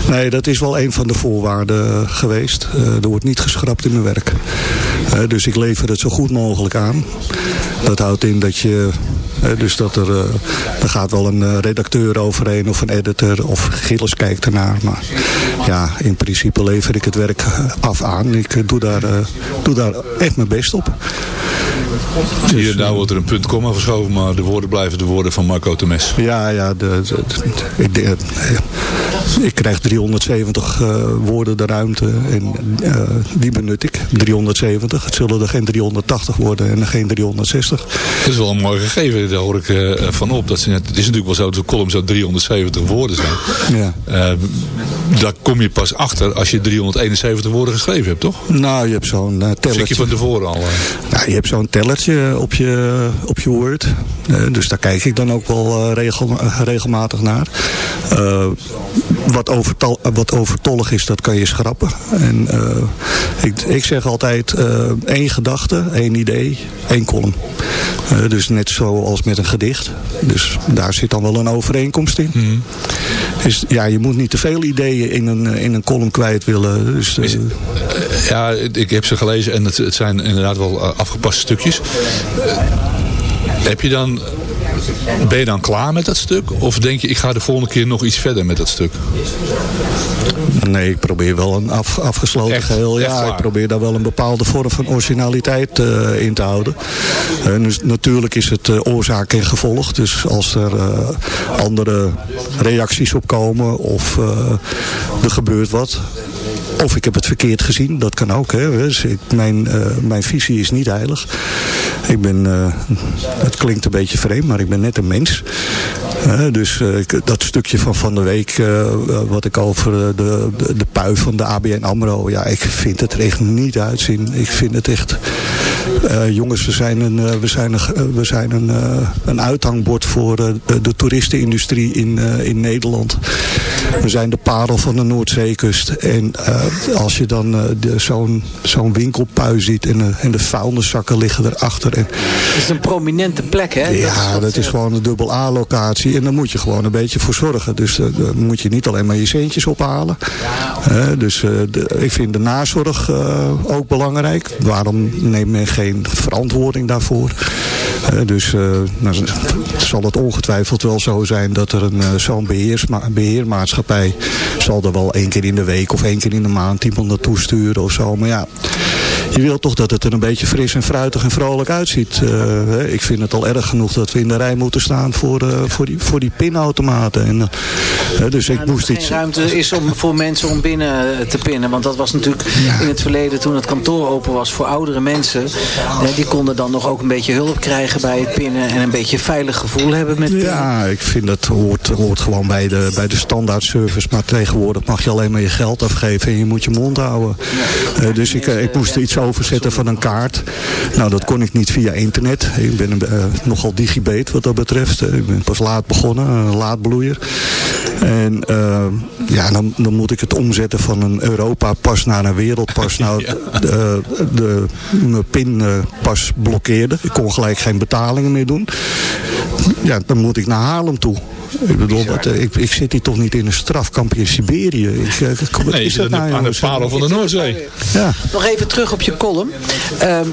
Nee, dat is wel een van de voorwaarden geweest. Er wordt niet geschrapt in mijn werk. Dus ik lever het zo goed mogelijk aan. Dat houdt in dat je... dus dat er, eh, er gaat wel een eh, redacteur overheen of een editor of Gilles kijkt ernaar. Maar ja, in principe lever ik het werk af aan. Ik eh, doe daar, doe daar echt mijn best op. Hier, nou wordt er een punt komma verschoven, maar de woorden blijven de woorden van Marco Temes. Ja, ja. De, de- de- ik, de- ik krijg 370 eh, woorden de ruimte en eh, die benut ik. 370. Het zullen er geen 380 worden en geen 360. Dat is wel een mooi gegeven, daar hoor ik eh, van op. Dat ze het is natuurlijk wel zo dat de column zo 370 woorden zijn. Ja. Eh, daar kom je pas achter als je 371 woorden geschreven hebt, toch? Nou, je hebt zo'n eh, Of zit je van tevoren al? eh? Nou, je hebt zo'n op je, op je Word. Eh, dus daar kijk ik dan ook wel eh, eh, regelmatig naar. Wat, overtal, wat overtollig is, dat kan je schrappen. En eh, ik, ik zeg altijd eh, één gedachte, één idee, één column. Eh, dus net zoals met een gedicht. Dus daar zit dan wel een overeenkomst in. Dus ja, je moet niet te veel ideeën in een, in een column kwijt willen. Dus, Ja, ik heb ze gelezen en het, het zijn inderdaad wel afgepaste stukjes. Heb je dan, ben je dan klaar met dat stuk? Of denk je, ik ga de volgende keer nog iets verder met dat stuk? Nee, ik probeer wel een af, afgesloten Echt? geheel. Ja, ik probeer daar wel een bepaalde vorm van originaliteit eh, in te houden. Eh, dus natuurlijk is het eh, oorzaak en gevolg. Dus als er eh, andere reacties op komen of eh, er gebeurt wat. Of ik heb het verkeerd gezien, dat kan ook. Hè. Dus ik, mijn, eh, mijn visie is niet heilig. Ik ben, eh, het klinkt een beetje vreemd, maar ik ben net een mens. Dus eh, ik- dat stukje van van de week, eh, wat ik over eh, de, de, de pui van de ABN AMRO. Ja, ik vind het er echt niet uitzien. Ik vind het echt... jongens, we zijn een, we zijn een, we zijn een, een uithangbord voor de, toeristenindustrie in, in Nederland. We zijn de parel van de Noordzeekust. En eh, als je dan eh, zo'n zo'n winkelpui ziet en, de- en de vuilniszakken liggen erachter. En, Het is een prominente plek, hè? ja, dat is gewoon een dubbel A-locatie. En daar moet je gewoon een beetje voor zorgen. Dus eh, daar moet je niet alleen maar je centjes ophalen. Eh, dus eh, de- ik vind de nazorg eh, ook belangrijk. Waarom neemt men geen verantwoording daarvoor? Dus eh, nou, zal het ongetwijfeld wel zo zijn dat er een, eh, zo'n beheermaatschappij... zal er wel één keer in de week of één keer in de maand iemand naartoe sturen of zo. Maar ja, je wilt toch dat het er een beetje fris en fruitig en vrolijk uitziet. Eh, ik vind het al erg genoeg dat we in de rij moeten staan voor, eh, voor, die, voor die pinautomaten. En, eh, dus ik moest iets... ruimte is om, voor mensen om binnen te pinnen. Want dat was natuurlijk in het verleden toen het kantoor open was voor oudere mensen. die konden dan nog ook een beetje hulp krijgen bij het pinnen. En een beetje een veilig gevoel hebben met pinnen. Ja, ik vind dat hoort, hoort gewoon bij de, bij de standaard service. Maar tegenwoordig mag je alleen maar je geld afgeven en je moet je mond houden. Dus ik, ik moest er overzetten van een kaart. Nou, dat kon ik niet via internet. Ik ben een, eh, nogal digibet wat dat betreft. Ik ben pas laat begonnen, een laadbloeier. En eh, ja, dan, dan moet ik het omzetten van een Europa-pas naar een wereldpas. (laughs) Nou, de, de, mijn pinpas blokkeerde. Ik kon gelijk geen betalingen meer doen. Ja, dan moet ik naar Haarlem toe. Ik bedoel, wat, eh, ik, ik zit hier toch niet in een strafkamp in Siberië. Ik, eh, wat Nee, is zit dat aan nou, de, aan de parel van de Noordzee. Ja. Nog even terug op je column. Ehm,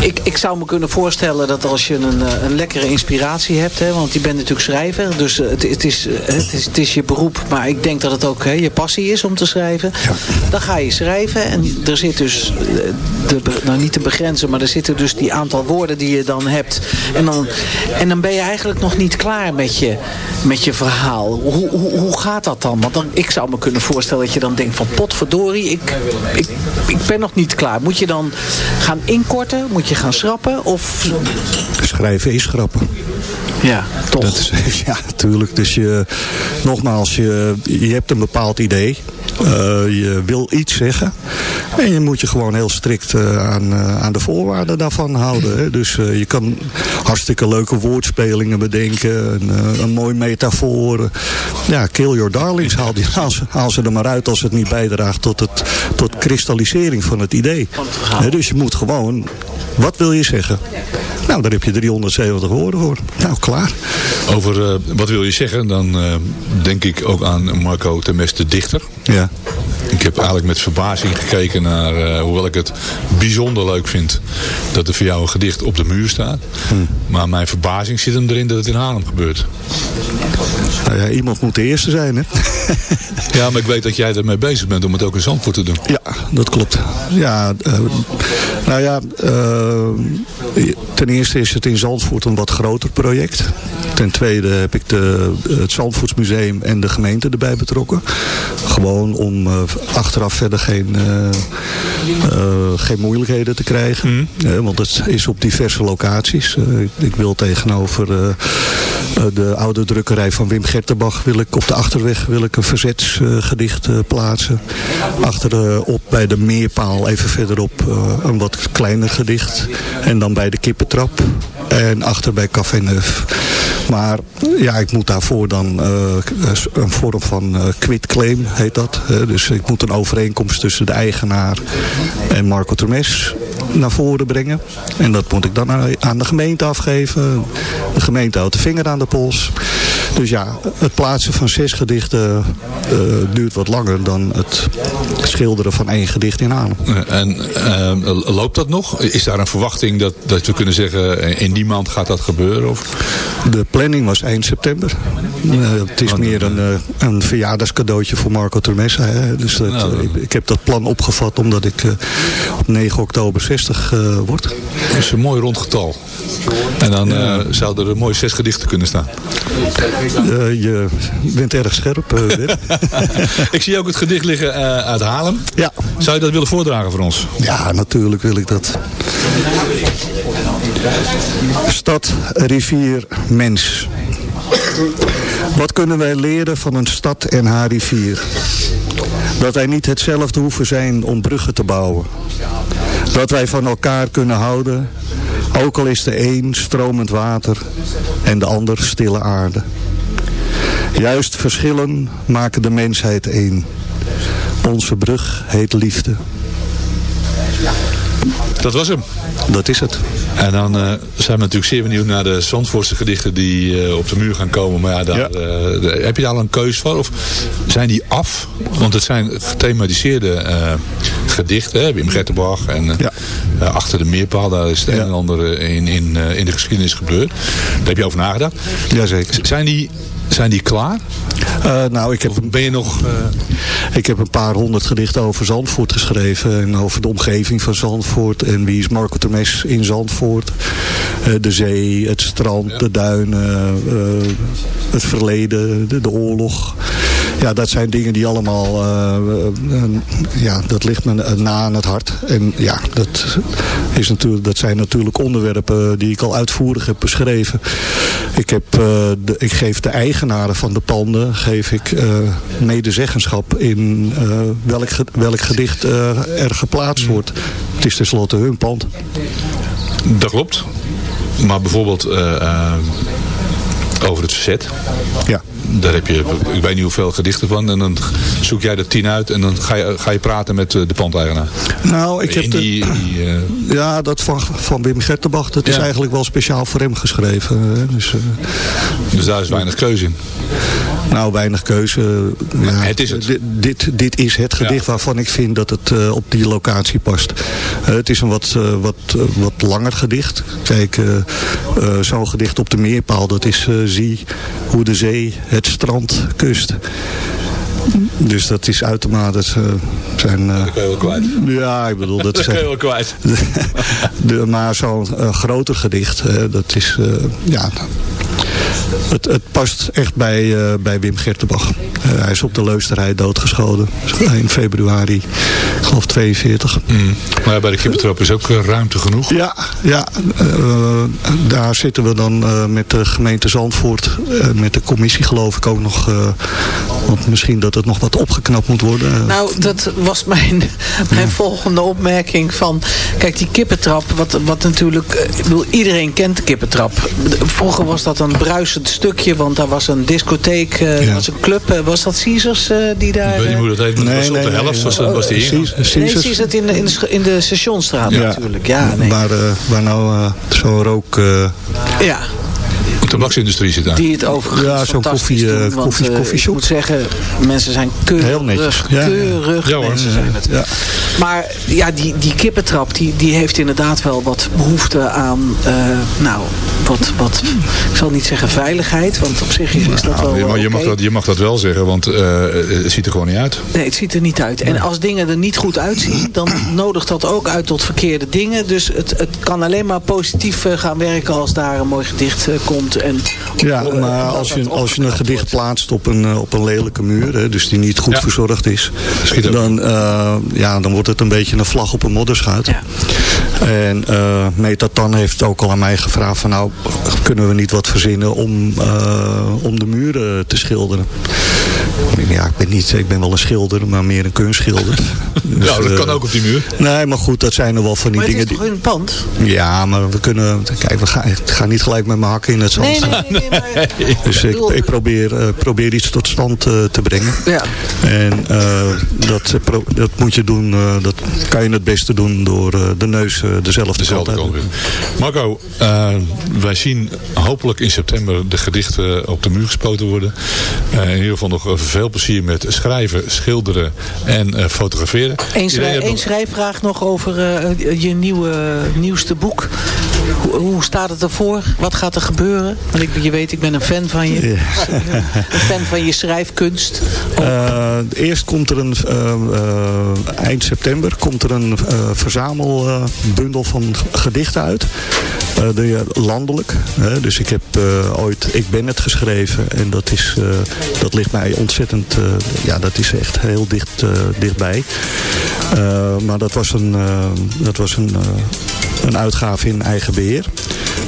ik, ik zou me kunnen voorstellen dat als je een, eh, een lekkere inspiratie hebt, hè, want je bent natuurlijk schrijver, dus eh, het, het, is, eh, het, is, het is je beroep, maar ik denk dat het ook hè, je passie is om te schrijven. Dan ga je schrijven en er zit dus, eh, de, nou niet te begrenzen, maar er zitten dus die aantal woorden die je dan hebt. En dan, en dan ben je eigenlijk nog niet klaar met je, met je verhaal. Hoe, hoe, hoe gaat dat dan? Want dan, ik zou me kunnen voorstellen dat je dan denkt van potverdorie, ik, ik, ik ben nog niet klaar. Moet je dan gaan inkorten? Moet je gaan schrappen? Of... Schrijven is grappen. Ja, toch. Dat is, (laughs) ja, natuurlijk. Dus je, nogmaals, je, je hebt een bepaald idee. Eh, je wil iets zeggen. En je moet je gewoon heel strikt eh, aan, eh, aan de voorwaarden daarvan houden. Hè. Dus je kan hartstikke leuke woordspelingen bedenken. Een, een mooi metafoor. Ja, kill your darlings. Haal, die, haal, ze, haal ze er maar uit als het niet bijdraagt tot, het, tot kristallisering van het idee. Dus je moet gewoon, wat wil je zeggen? Nou, daar heb je 370 woorden voor. Nou, klaar. Over eh, wat wil je zeggen, dan eh, denk ik ook aan Marco Temes de dichter. Ja. Ik heb eigenlijk met verbazing gekeken naar, eh, hoewel ik het bijzonder leuk vind, dat er voor jou een gedicht op de muur staat. Maar mijn verbazing zit hem erin dat het in Haarlem gebeurt. Nou ja, iemand moet de eerste zijn, hè? Ja, maar ik weet dat jij ermee bezig bent om het ook in Zandvoort te doen. Ja, dat klopt. Ja, nou ja, ten eerste is het in Zandvoort een wat groter project. Ten tweede heb ik de, het Zandvoortsmuseum en de gemeente erbij betrokken. Gewoon om eh, achteraf verder geen, eh, eh, geen moeilijkheden te krijgen. Eh, want het is op diverse locaties. Eh, ik- wil tegenover eh, eh, de oude drukkerij van Wim Gertenbach wil ik op de achterweg wil ik een verzetsgedicht eh, plaatsen. Achterop bij de meerpaal even verderop eh, een wat kleiner gedicht. En dan bij de kippentrap. En achter bij Café Neuf. Maar ja, ik moet daarvoor dan eh, een vorm van eh quitclaim heet dat. dus ik moet een overeenkomst tussen de eigenaar en Marco Termes naar voren brengen. En dat moet ik dan aan de gemeente afgeven. De gemeente houdt de vinger aan de pols. Dus ja, het plaatsen van zes gedichten eh, duurt wat langer dan het schilderen van één gedicht in Haarlem. Eh, En eh, loopt dat nog? Is daar een verwachting dat, dat we kunnen zeggen, eh, in die maand gaat dat gebeuren? Of? De planning was eind september. Eh, het is meer een, een verjaardagscadeautje voor Marco Termessa. Hè. Dus dat, Nou, ik, ik heb dat plan opgevat omdat ik op 9 oktober 60 eh, word. Dat is een mooi rond getal. En dan zouden er mooi zes gedichten kunnen staan. Eh, je bent erg scherp, Wim. (laughs) ik zie ook het gedicht liggen eh, uit Haarlem. Ja. Zou je dat willen voordragen voor ons? Ja, natuurlijk wil ik dat. Stad, rivier, mens. Wat kunnen wij leren van een stad en haar rivier? Dat wij niet hetzelfde hoeven zijn om bruggen te bouwen. Dat wij van elkaar kunnen houden, ook al is de een stromend water en de ander stille aarde. Juist verschillen maken de mensheid één. Onze brug heet liefde. Dat was hem. Dat is het. En dan eh, zijn we natuurlijk zeer benieuwd naar de Zandvoortse gedichten die eh, op de muur gaan komen. Maar ja, daar, Ja. eh, heb je daar al een keus voor? Of zijn die af? Want het zijn gethematiseerde gedichten. Hè? Wim Gertenbach en Ja. Achter de Meerpaal. Daar is het een en ander in, in, in de geschiedenis gebeurd. Daar heb je over nagedacht. Jazeker. Zijn die, zijn die klaar? Eh, nou, ik heb, Of ben je nog... eh, ik heb een paar honderd gedichten over Zandvoort geschreven. En over de omgeving van Zandvoort. En wie is Marco Termes in Zandvoort. Eh, de zee, het strand, de duinen. het verleden, de, de oorlog. Ja, dat zijn dingen die allemaal... eh, eh, ja, dat ligt me na aan het hart. En ja, dat, is natuurlijk, dat zijn natuurlijk onderwerpen die ik al uitvoerig heb beschreven. Ik, heb, eh, de, ik geef de eigenaren van de panden geef ik, eh, medezeggenschap in eh, welk, welk gedicht eh, er geplaatst wordt. Het is tenslotte hun pand. dat klopt. Maar bijvoorbeeld eh, eh, over het verzet. Ja. Daar heb je, ik weet niet hoeveel gedichten van. En dan zoek jij er tien uit en dan ga je, ga je praten met eh, de pandeigenaar. Nou, ik heb In de- die, die, eh, Ja, dat van, van Wim Gertenbach, dat is eigenlijk wel speciaal voor hem geschreven. hè. Dus, eh, dus daar is weinig keuze in. nou, weinig keuze. Ja, het is het. Dit, dit, is het gedicht Ja. waarvan ik vind dat het op die locatie past. Het is een wat, wat, wat langer gedicht. Kijk, zo'n gedicht op de meerpaal, dat is zie hoe de zee het strand kust. Dus dat is uitermate... eh, zijn, eh, Dat je wel kwijt. ja, ik bedoel, dat (laughs) Dat kan je wel kwijt. (laughs) de, maar zo'n eh, groter gedicht, dat is, ja, het, het past echt bij, bij Wim Gertenbach. Hij is op de Leusterij doodgeschoten in februari, ik geloof 42. Mm. Maar bij de kippentrap is ook ruimte genoeg. Ja, ja daar zitten we dan met de gemeente Zandvoort, met de commissie geloof ik ook nog, want misschien dat het nog wat opgeknapt moet worden. Eh, Nou, dat was mijn, (laughs) mijn volgende opmerking van... Kijk, die kippentrap, wat, wat natuurlijk... eh, Ik bedoel, iedereen kent de kippentrap. Vroeger was dat een bruisend stukje, want daar was een discotheek, eh, Ja. was een club. eh, was dat Caesars eh, die daar... Ik weet niet eh, hoe dat heet, maar Nee, was op de helft nee. was, dat- was die ingang. Caesars- Nee, Caesars. In de, in de, in de Stationstraat natuurlijk. Ja, nee. Waar, waar nou zo'n rook... eh, Ja. Tabaksindustrie zit daar. Die het overigens Ja, zo'n fantastisch koffie, eh, doen, want, koffie- eh, koffieshop. Ik moet zeggen, mensen zijn keurig. Heel netjes. Keurig Ja, mensen zijn het. Ja. Maar ja, die, die kippentrap, die, die heeft inderdaad wel wat behoefte aan, eh, nou, wat, wat, ik zal niet zeggen veiligheid, want op zich is, is dat wel Nou, je, mag, je, mag dat, je mag dat wel zeggen, want eh, het ziet er gewoon niet uit. Nee, het ziet er niet uit. En als dingen er niet goed uitzien, dan (clears throat) nodigt dat ook uit tot verkeerde dingen. Dus het, het kan alleen maar positief eh, gaan werken als daar een mooi gedicht eh, komt. En, Ja, eh, maar als je, als je een gedicht wordt. plaatst op een, eh, op een lelijke muur, hè, dus die niet goed Ja. verzorgd is, Schiet dan, eh, ja, dan wordt het een beetje een vlag op een modderschuit. Ja. En eh Metatan heeft ook al aan mij gevraagd van nou, kunnen we niet wat verzinnen om, eh, om de muren te schilderen. Ja, ik ben, niet, ik ben wel een schilder, maar meer een kunstschilder. (laughs) Dus, Ja, dat eh, kan ook op die muur. Nee, maar goed, dat zijn er wel van die Maar het dingen. is toch die- een pand? Ja, maar we kunnen... Kijk, we gaan, ik ga niet gelijk met mijn hakken in het zand Nee, staan. nee, nee. nee, maar, (laughs) Dus ik, ik probeer, eh, probeer iets tot stand eh, te brengen. Ja. En eh, dat, eh, pro- dat moet je doen, eh, dat kan je het beste doen door eh, de neus eh, dezelfde, Dezelfde kant te. Marco, eh, wij zien hopelijk in september de gedichten op de muur gespoten worden. Eh, in ieder geval nog eh, veel plezier met schrijven, schilderen en eh, fotograferen. Eén schrij- nog- schrijfvraag nog over eh, je nieuwe, nieuwste boek. Hoe, hoe staat het ervoor? Wat gaat er gebeuren? Want ik, je weet, ik ben een fan van je. (laughs) Een fan van je schrijfkunst. Eh, eerst komt er een, eind september, komt er een eh, verzamelbundel van gedichten uit. Eh, de, landelijk. Hè. Dus ik heb eh, ooit Ik ben het geschreven. En dat, is, eh, dat ligt mij ontzettend, eh, ja dat is echt heel dicht, eh, dichtbij. Eh, maar dat was een, eh, dat was een, eh, een uitgave in eigen beheer.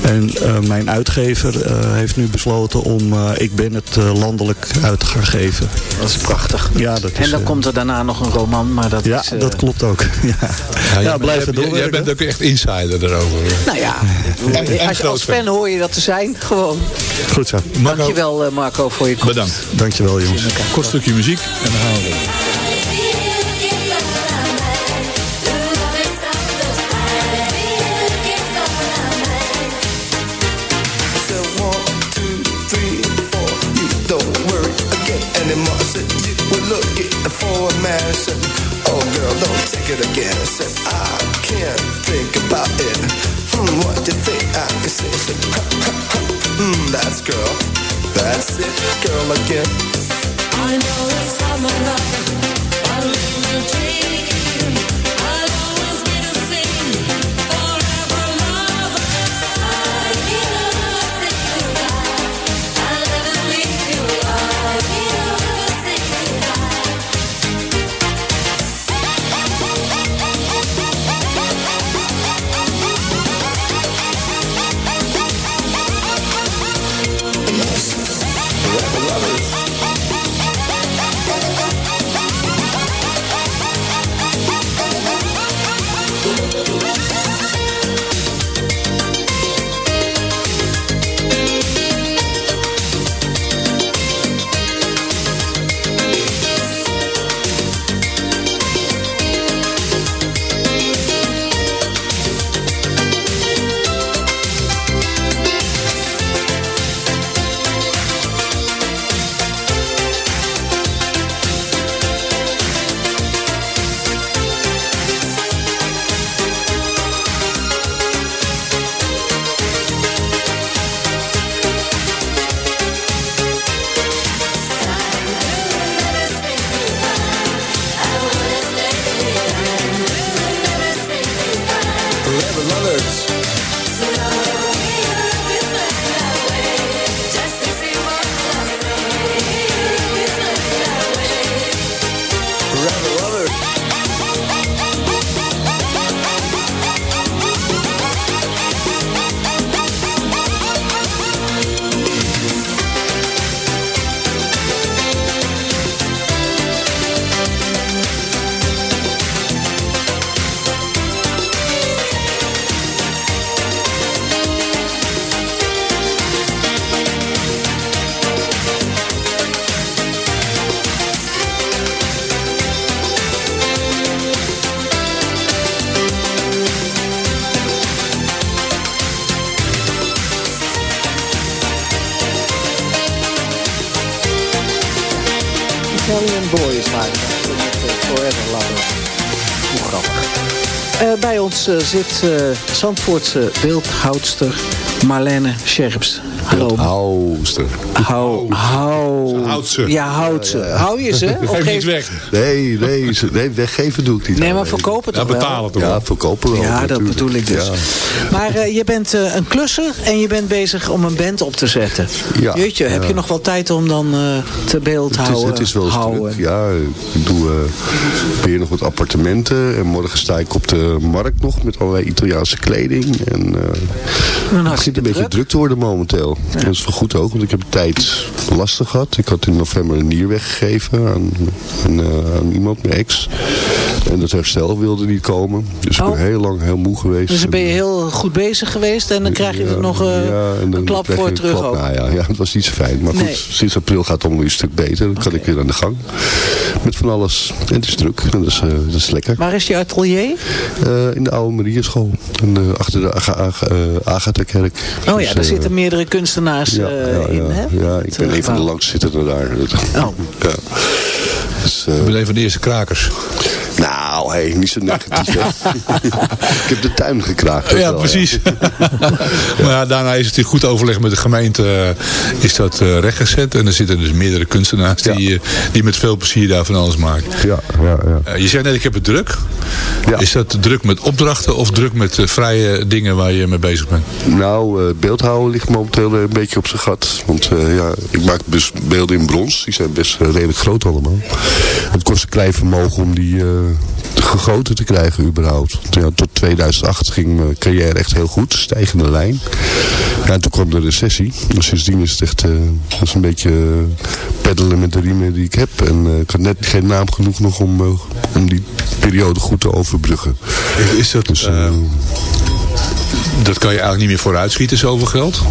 En eh, mijn uitgever eh, heeft nu besloten om eh, Ik ben het eh, landelijk uit te gaan geven. Dat is prachtig. Ja, dat is, en dan komt er daarna nog een roman, maar dat ja, is... dat klopt ook. (laughs) ja, Ja, blijf het jij- Jij bent ook echt insider daarover. Nou ja, En- en als, als fan. hoor je dat te zijn. Gewoon. Goed zo. Marco, Dankjewel Marco voor je komst. bedankt. Dankjewel jongens. Kort stukje muziek en dan gaan we were looking for a man. I said, oh girl, don't take it again. I said I can't think about it. Hmm, what do you think I can say? I said, ha, ha. Hmm, that's girl. That's it, girl again. I know it's summer love, but we will take it. Zit eh Zandvoortse beeldhoudster Marlene Scherps. Hallo. Houster. Hou, hou. Houdt ze. Ja, houd ze. Hou je ze? (laughs) Of Geef weg. Nee, nee, ze- nee, weggeven doe ik niet. Nee, maar verkopen toch wel? Ja, verkopen wel. Ja, dat natuurlijk. bedoel ik dus. Ja. Maar eh, je bent eh, een klusser en je bent bezig om een band op te zetten. Ja, Jeetje, heb ja. je nog wel tijd om dan eh, te beeld Het is, houden? het is wel druk. Ja, ik doe eh, weer nog wat appartementen. En morgen sta ik op de markt nog met allerlei Italiaanse kleding. En eh het zit een beetje druk te worden momenteel. En dat is wel goed ook, want ik heb de tijd lastig gehad. Ik had in november een nier weggegeven aan, aan, eh, aan iemand, mijn ex. En dat herstel wilde niet komen. Dus ik Oh. ben heel lang heel moe geweest. Dus dan ben je heel goed bezig geweest en dan krijg je er nog eh, ja, en dan een klap voor terug klap. ook. Nou ja, ja, het was niet zo fijn. Maar goed, Nee. sinds april gaat het allemaal weer een stuk beter. Dan kan ik weer aan de gang. Met van alles. En het is druk. En dat is, eh, dat is lekker. Waar is je atelier? In de oude Marieschool. Achter de Aga- Aga- Agatha-kerk. Oh Dus, ja, daar eh, zitten meerdere kunstenaars ja, eh, ja, in, ja. hè? Ja, ik ben een van de langzittenden daar. Oh. Ja. Dus, Ik ben een van de eerste krakers. Nou, hey, niet zo negatief. (laughs) ik heb de tuin gekraakt. Ja, wel, precies. (laughs) maar ja, daarna is het in goed overleg met de gemeente eh, is dat eh, rechtgezet. En er zitten dus meerdere kunstenaars die, eh, die met veel plezier daar van alles maken. Ja, ja, ja. Eh, je zei net, ik heb het druk. Is dat druk met opdrachten of druk met eh, vrije dingen waar je mee bezig bent? Nou, eh, beeldhouden ligt momenteel eh, een beetje op zijn gat. Want eh, ja, ik maak dus beelden in brons. Die zijn best eh, redelijk groot allemaal. Het kost een klein vermogen om die eh, gegoten te krijgen überhaupt. Ja, tot 2008 ging mijn carrière echt heel goed. Stijgende lijn. Ja, en toen kwam de recessie. En sindsdien is het echt dat is een beetje eh, peddelen met de riemen die ik heb. En ik had net geen naam genoeg nog om, om die periode goed te overbruggen. Is dat, Dus, dat kan je eigenlijk niet meer vooruitschieten, zoveel geld?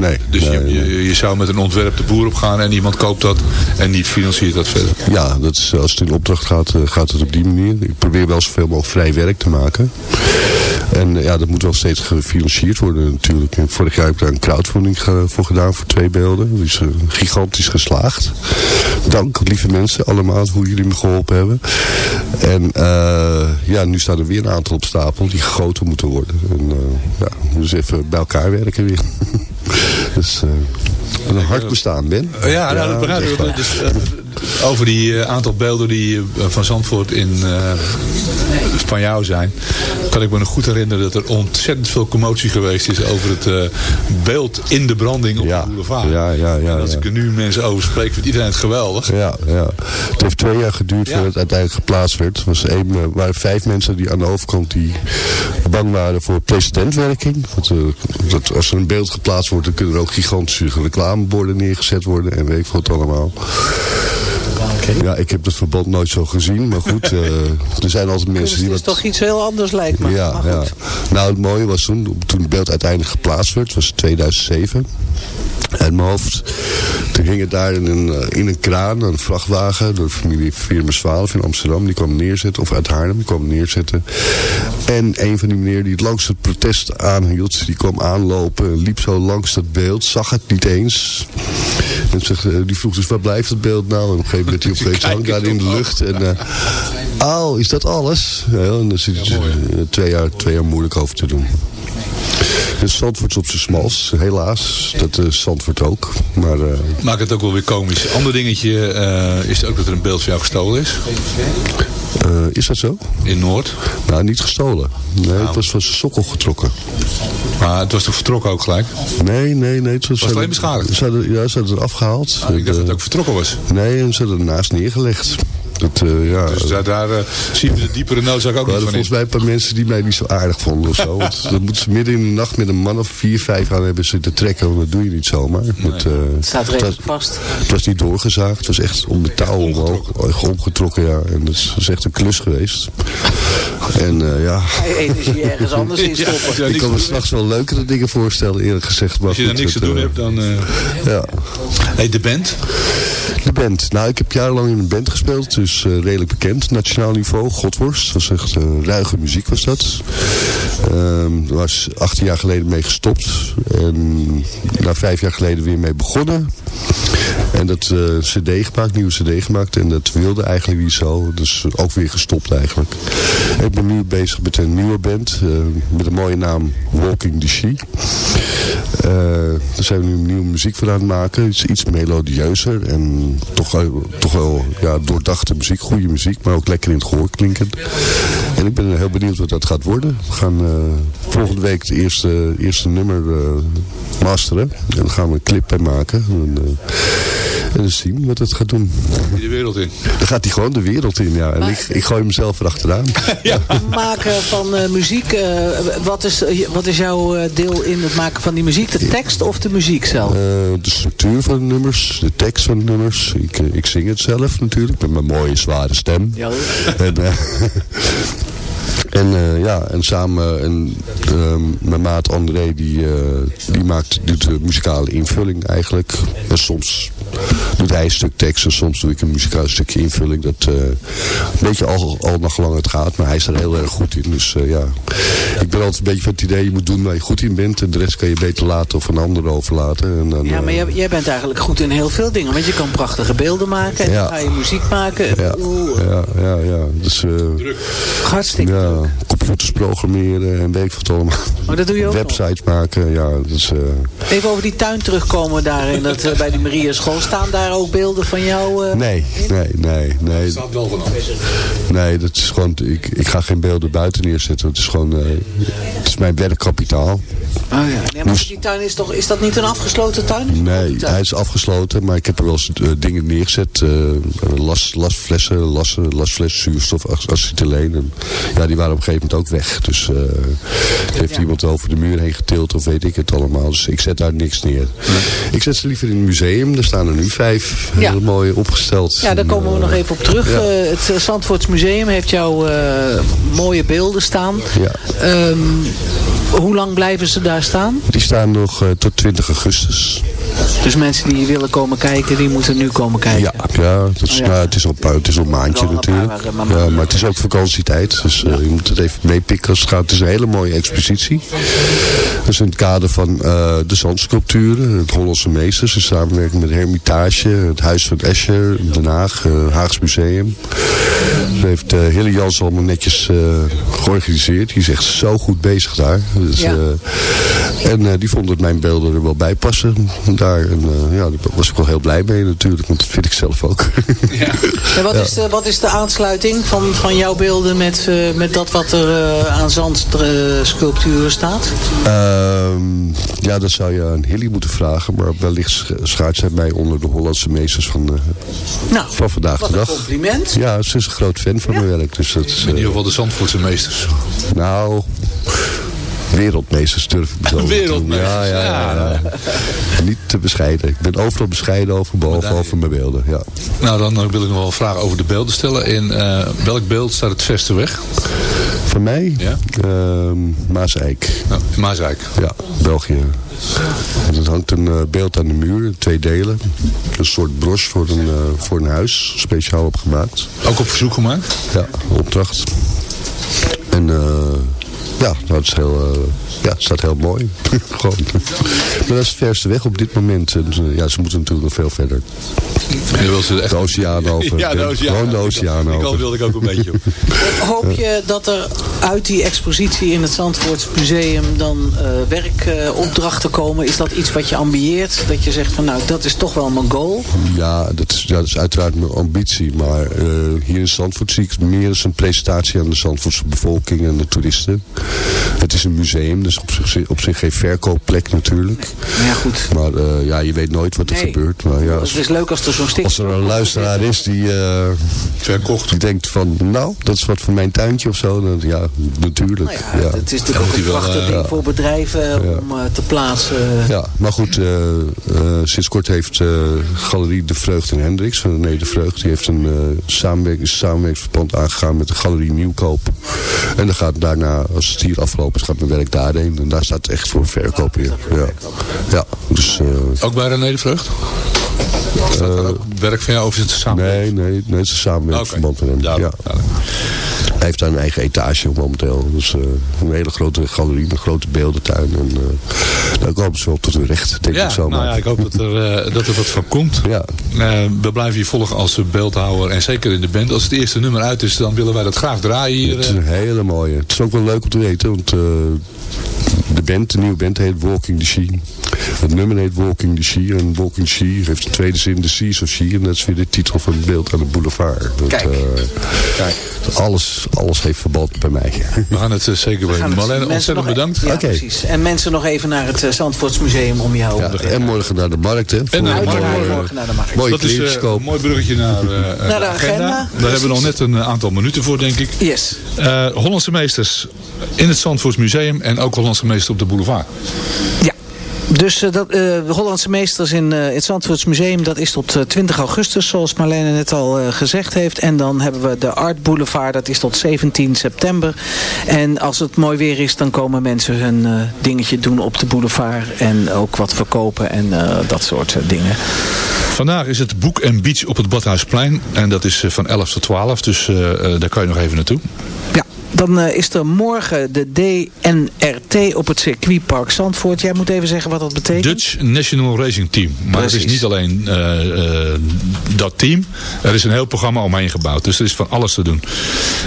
Nee. Dus je, je, je zou met een ontwerp de boer op gaan en iemand koopt dat en niet financiert dat verder. Ja, dat is, als het in opdracht gaat, eh, gaat het op die manier. Ik probeer wel zoveel mogelijk vrij werk te maken. En eh, ja, dat moet wel steeds gefinancierd worden natuurlijk. En vorig jaar heb ik daar een crowdfunding voor gedaan voor twee beelden. Die is eh, gigantisch geslaagd. Dank, lieve mensen, allemaal, hoe jullie me geholpen hebben. En ja, nu staan er weer een aantal op stapel die gegoten moeten worden. En eh, ja, dus even bij elkaar werken weer. (laughs) dus eh, een hard bestaan, Ben. Ja, nou, dat begrijp ik. Dus, eh, over die eh, aantal beelden die eh, van Zandvoort in, van jou zijn, kan ik me nog goed herinneren dat er ontzettend veel commotie geweest is over het beeld in de branding op de boulevard. Ja, ja, ja. en als ja. ik er nu mensen over spreek, vindt iedereen het geweldig. Ja, ja. Het heeft twee jaar geduurd voordat het uiteindelijk geplaatst werd. Er was één, waren vijf mensen die aan de overkant die bang waren voor precedentwerking. Want, dat als er een beeld geplaatst wordt, dan kunnen er ook gigantische reclameborden neergezet worden en weet ik wat allemaal. Ja, ik heb het verband nooit zo gezien, maar goed, (laughs) eh, er zijn altijd mensen Kunst die is wat... toch iets heel anders lijkt me. Ja, Maar ja. goed. Nou, het mooie was toen, toen het beeld uiteindelijk geplaatst werd, was 2007. Uit mijn hoofd. Toen ging het daar in een, eh, in een kraan, een vrachtwagen, door de familie Firmus 12 in Amsterdam. Die kwam neerzetten, of uit Haarlem, die kwam neerzetten. En een van die meneer die het langs het protest aanhield, die kwam aanlopen, liep zo langs dat beeld, zag het niet eens. En zegt, eh, die vroeg dus, waar blijft het beeld nou? En op een gegeven moment, (laughs) die op een gegeven moment hangt daar in de lucht. En, eh, oh, is dat alles? Ja, en daar zit je eh, twee, jaar, twee jaar moeilijk over te doen. Dus Zandvoort op zijn smals, helaas. Dat is Zandvoort ook. Maar eh, Maakt het ook wel weer komisch. Ander dingetje eh, is ook dat er een beeld van jou gestolen is. eh, is dat zo? In Noord. Nou, niet gestolen. Nee, het was van zijn sokkel getrokken. Maar het was toch vertrokken ook gelijk? Nee, nee, nee. Het was, Was het alleen beschadigd? Ze hadden, ja, ze hadden het afgehaald. Ah, ik dacht dat Eh, het ook vertrokken was. Nee, en ze hadden het naast neergelegd. Dat, eh, ja, Dus daar, daar eh, zien we de diepere noodzaak ook niet van volgens mij een paar mensen die mij niet zo aardig vonden of zo. (laughs) Want dan moeten ze midden in de nacht met een man of vier, vijf aan hebben zitten trekken. Want dat doe je niet zomaar. Dat, eh, Het staat redelijk vast. Het was niet doorgezaagd. Het was echt om de touw omhoog. Omgetrokken, ja. En dat is, echt een klus geweest. En eh, ja... Energie ergens anders in (laughs) stoppen. Ik kan me straks wel leukere dingen voorstellen, eerlijk gezegd. Maar Als je daar niks te doen hebt, dan... eh Ja. Hey, de band? De band. Nou, ik heb jarenlang in een band gespeeld. Dus eh, redelijk bekend. Nationaal niveau. Godworst. Dat was echt eh, ruige muziek was dat. Ehm daar was 18 jaar geleden mee gestopt. En na vijf jaar geleden weer mee begonnen. En dat eh, cd gemaakt, nieuwe cd gemaakt. En dat wilde eigenlijk niet zo. Dus ook weer gestopt eigenlijk. En ik ben nu bezig met een nieuwe band. met een mooie naam Walking the She. Daar zijn we nu nieuwe muziek voor aan het maken. Iets, iets melodieuzer en toch, toch wel ja, doordachte muziek. Goede muziek, maar ook lekker in het gehoor klinken. En ik ben heel benieuwd wat dat gaat worden. We gaan eh, volgende week het eerste, eerste nummer eh, masteren. En dan gaan we een clip bij maken. En, eh, en dan zien we wat het gaat doen. De wereld in. Dan gaat hij gewoon de wereld in, ja. En ik, ik gooi hem zelf erachteraan. (laughs) Maken van eh, muziek, eh, wat, is, wat is jouw eh, deel in het maken van die muziek? De tekst of de muziek zelf? Eh, de structuur van de nummers, de tekst van de nummers. Ik, ik zing het zelf natuurlijk met mijn mooie zware stem. Ja. En, eh, (laughs) en eh, ja, en samen en, ehm, mijn maat André die, eh, die maakt, doet de muzikale invulling eigenlijk. En soms doet hij een stuk tekst en soms doe ik een muzikaal stukje invulling. Dat eh, een beetje al, al naar gelang het gaat, maar hij is er heel erg goed in. Dus eh, ja, ik ben altijd een beetje van het idee, je moet doen waar je goed in bent. En de rest kan je beter laten of een ander overlaten. En dan, Ja, maar eh, jij, jij bent eigenlijk goed in heel veel dingen. Want je kan prachtige beelden maken en Ja. dan ga je muziek maken. Ja, ja, ja, ja. Dus, Hartstikke ja, computers programmeren en weet ik wat allemaal. Maar dat doe je ook nog? Websites maken, ja. Dus, eh, Even over die tuin terugkomen daar in dat, eh, bij die Maria school. Staan daar ook beelden van jou? eh, nee, nee, nee, nee. staat wel van alles. Nee, dat is gewoon, ik, ik ga geen beelden buiten neerzetten. Het is gewoon, eh, het is mijn werkkapitaal. Oh ja. Nee, maar die tuin is toch, is dat niet een afgesloten tuin? Nee, tuin? hij is afgesloten, maar ik heb er wel eens eh, dingen neergezet. las, lasflessen, lassen, lasfles, zuurstof, ac- acetyleen. En, ja, die waren op een gegeven moment ook weg. Dus eh, heeft iemand over de muur heen getild of weet ik het allemaal. Dus ik zet daar niks neer. Ik zet ze liever in het museum. Er staan er nu vijf. Ja. Heel mooi opgesteld. Ja, daar komen we En, nog eh, even op terug. ja. Eh, het eh, Zandvoorts Museum heeft jouw eh, mooie beelden staan. Ja. Ehm, hoe lang blijven ze daar staan? Die staan nog eh, tot 20 augustus. Dus mensen die willen komen kijken, die moeten nu komen kijken. Ja, ja, dat is, Oh ja. Nou, het is al het is al een maandje natuurlijk. Ja, maar het is ook vakantietijd. Dus eh, je moet het even meepikken als het gaat. Het is een hele mooie expositie. Dus in het kader van eh, de zandsculpturen, het Hollandse Meesters, in samenwerking met Hermitage, het Huis van Escher, Den Haag, eh, Haags Museum. Dat heeft eh Hille Jans allemaal netjes georganiseerd. Die is echt zo goed bezig daar. Dus, en die vond dat mijn beelden er wel bij passen daar. En eh, ja, daar was ik wel heel blij mee natuurlijk, want dat vind ik zelf ook. (laughs) En wat, Ja. is de, wat is de aansluiting van, van jouw beelden met, eh, met dat wat er eh, aan zandsculpturen staat? Ehm, ja, dat zou je aan Hilly moeten vragen. Maar wellicht sch- schaart zij mij onder de Hollandse meesters van, eh, Nou, van vandaag wat de een dag. compliment. Ja, ze is een groot fan van mijn werk. Dus dat is, In ieder geval de Zandvoortse meesters. nou, wereldmeesters durf ik. Wereldmeesters, Ja, ja, ja, ja. Niet te bescheiden. Ik ben overal bescheiden over, behalve daar- over mijn beelden. Ja. Nou, dan wil ik nog wel vragen over de beelden stellen. In eh, welk beeld staat het verste weg? Van mij, Ja? ehm Maaseik. Nou, in Maasrijk. Ja, België. En Er hangt een eh, beeld aan de muur, twee delen. Een soort bros voor een, eh, voor een huis, speciaal opgemaakt. Ook op verzoek gemaakt? Ja, opdracht. En eh, ja, dat is heel, eh, ja, het staat heel mooi. (laughs) Gewoon. Maar dat is het verste weg op dit moment. En, eh, ja, ze moeten natuurlijk nog veel verder. Ze echt... De oceaan over. (laughs) Ja, de oceaan. Gewoon de oceaan Ik over. wilde ik ook een beetje op. (laughs) Hoop je dat er uit die expositie in het Zandvoorts Museum dan eh, werkopdrachten komen? Is dat iets wat je ambieert? Dat je zegt van nou, dat is toch wel mijn goal? Ja, dat is, ja, dat is uiteraard mijn ambitie. Maar eh, hier in Zandvoort zie ik meer als een presentatie aan de Zandvoortse bevolking en de toeristen. Het is een museum, op zich, op zich geen verkoopplek natuurlijk. Maar ja, goed. Maar eh, ja, je weet nooit wat er Nee. gebeurt. Maar ja, Het is leuk als er zo'n stik... als er een luisteraar is die, eh, Verkocht. die denkt van, nou, dat is wat voor mijn tuintje of zo. Dan, ja, natuurlijk. Nou ja, ja. Het is natuurlijk ook een prachtig eh, ding voor bedrijven om eh, te plaatsen. Ja, maar goed, eh, eh, sinds kort heeft eh, Galerie De Vreugd en Hendricks van René De Vreugd, die heeft een uh, samenwerking, samenwerkingsverband aangegaan met de Galerie Nieuwkoop. En dan gaat daarna, als het hier afgelopen is, gaat mijn werk En daar staat echt voor verkoop in. Ja, ja dus... eh, Ook bij René de Vreugd? Is dat dan ook werk van jou of is het samen? Nee, nee, nee, het is een samenwerkingsverband met hem. Ja. Hij heeft daar een eigen etage momenteel. Dus eh, een hele grote galerie, een grote beeldentuin. En eh, daar komen ze wel tot hun recht, denk Ja, ik zo. nou ja, ik hoop dat er, eh, dat er wat van komt. Ja. Eh, we blijven je volgen als beeldhouwer en zeker in de band. Als het eerste nummer uit is, dan willen wij dat graag draaien hier. Het is eh. een hele mooie. Het is ook wel leuk om te weten, want eh, de band, de nieuwe band heet Walking the Sea. Het nummer heet Walking the Sea. En Walking the Sea heeft de tweede zin The Seas of Sea. En dat is weer de titel van het beeld aan de boulevard. Dat, Kijk. eh, Alles, alles heeft verband bij mij. We gaan het zeker weten. Marlene, ontzettend nog- bedankt. Ja, precies. En mensen nog even naar het uh, Zandvoortsmuseum om jou... Ja, en morgen naar de markt, hè. voor, naar de markt. Uiteraard morgen naar de markt. Mooie Dat is eh, een kopen. mooi bruggetje naar, eh, de agenda. agenda. Daar hebben we nog net een eh, aantal minuten voor, denk ik. Yes. Eh, Hollandse meesters in het Zandvoorts Museum en ook Hollandse meesters op de boulevard. Ja. Dus eh, dat, eh, de Hollandse Meesters in eh, het Zandvoorts Museum, dat is tot eh, 20 augustus, zoals Marlene net al eh, gezegd heeft. En dan hebben we de Art Boulevard, dat is tot 17 september. En als het mooi weer is, dan komen mensen hun eh, dingetje doen op de boulevard. En ook wat verkopen en eh, dat soort eh, dingen. Vandaag is het Boek en Beach op het Badhuisplein. En dat is eh, van 11 tot 12, dus eh, daar kan je nog even naartoe. Ja. Dan eh, is er morgen de DNRT op het circuitpark Zandvoort. Jij moet even zeggen wat dat betekent. Dutch National Racing Team. Maar het is niet alleen eh, eh, dat team. Er is een heel programma omheen gebouwd. Dus er is van alles te doen.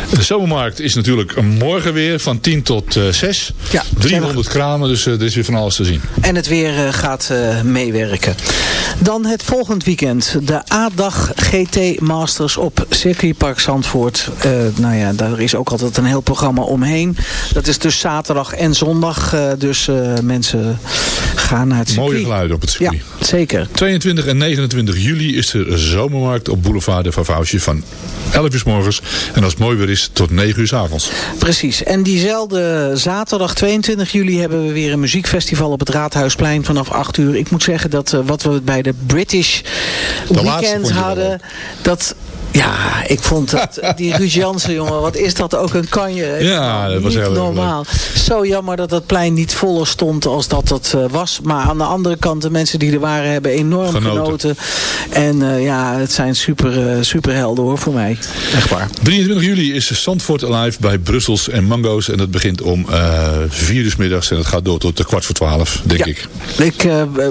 De zomermarkt is natuurlijk morgen weer van 10 tot eh 6. Ja, 300 kramen, dus er is weer van alles te zien. En het weer gaat meewerken. Dan het volgend weekend. De A-dag GT Masters op Circuitpark Zandvoort. Nou ja, daar is ook altijd een heel programma omheen. Dat is dus zaterdag en zondag. eh, dus eh, mensen gaan naar het circuit. Mooie geluiden op het circuit. Ja, zeker. 22 en 29 juli is er zomermarkt op Boulevard de Vavausje van 11 uur s morgens. En als het mooi weer is, tot 9 uur s avonds. Precies. En diezelfde zaterdag 22 juli hebben we weer een muziekfestival op het Raadhuisplein vanaf 8 uur. Ik moet zeggen dat eh, wat we bij de British laatste Weekend hadden, dat... Ja, ik vond dat, die Ruud Jansen, jongen, wat is dat ook een kanje. Ja, dat was niet heel normaal. Zo jammer dat het plein niet voller stond als dat het eh, was. Maar aan de andere kant, de mensen die er waren, hebben enorm Genoten. genoten. En eh, ja, het zijn super, superhelden hoor, voor mij. Echt waar. 23 juli is Zandvoort Alive bij Brussels en Mango's. En dat begint om 4 uur middags en dat gaat door tot de kwart voor 12, denk Ja. ik. Ik,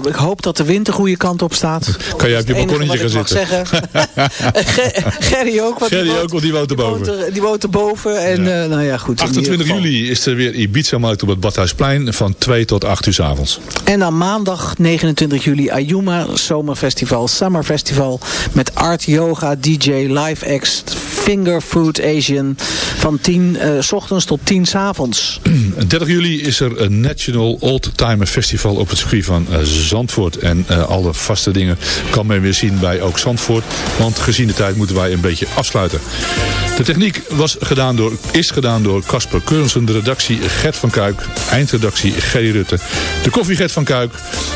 ik hoop dat de wind de goede kant op staat. Kan jij op je balkonnetje gaan zitten? (laughs) (laughs) (laughs) Gerry ook. Want Gerry die ook, want die woont erboven. Die woont, er, die woont erboven. En eh, nou ja, goed. in ieder 28 geval. juli is er weer Ibiza-markt op het Badhuisplein van 2 tot 8 uur 's avonds. En dan maandag 29 juli Ayuma Zomerfestival, Summer Festival. Met art, yoga, DJ, live acts, finger food Asian. Van 10 eh, s ochtends tot 10 s avonds. (clears throat) 30 juli is er een National Oldtimer Festival op het circuit van eh, Zandvoort. En eh, alle vaste dingen kan men weer zien bij ook Zandvoort. Want gezien de tijd moeten wij een beetje afsluiten. De techniek was gedaan door, is gedaan door Casper Keurensen. De redactie Gert van Kuik. Eindredactie Gerry Rutte. De koffie Gert van Kuik.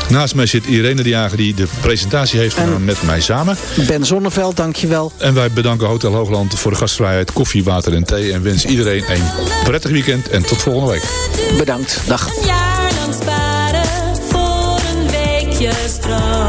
Naast mij zit Irene de Jager die de presentatie heeft gedaan met mij samen. Ben Zonneveld, dankjewel. En wij bedanken Hotel Hoogland voor de gastvrijheid, koffie, water en thee. En wensen iedereen een prettig weekend en tot volgende week. Bedankt. Dag. Een jaar lang sparen voor een weekje strand.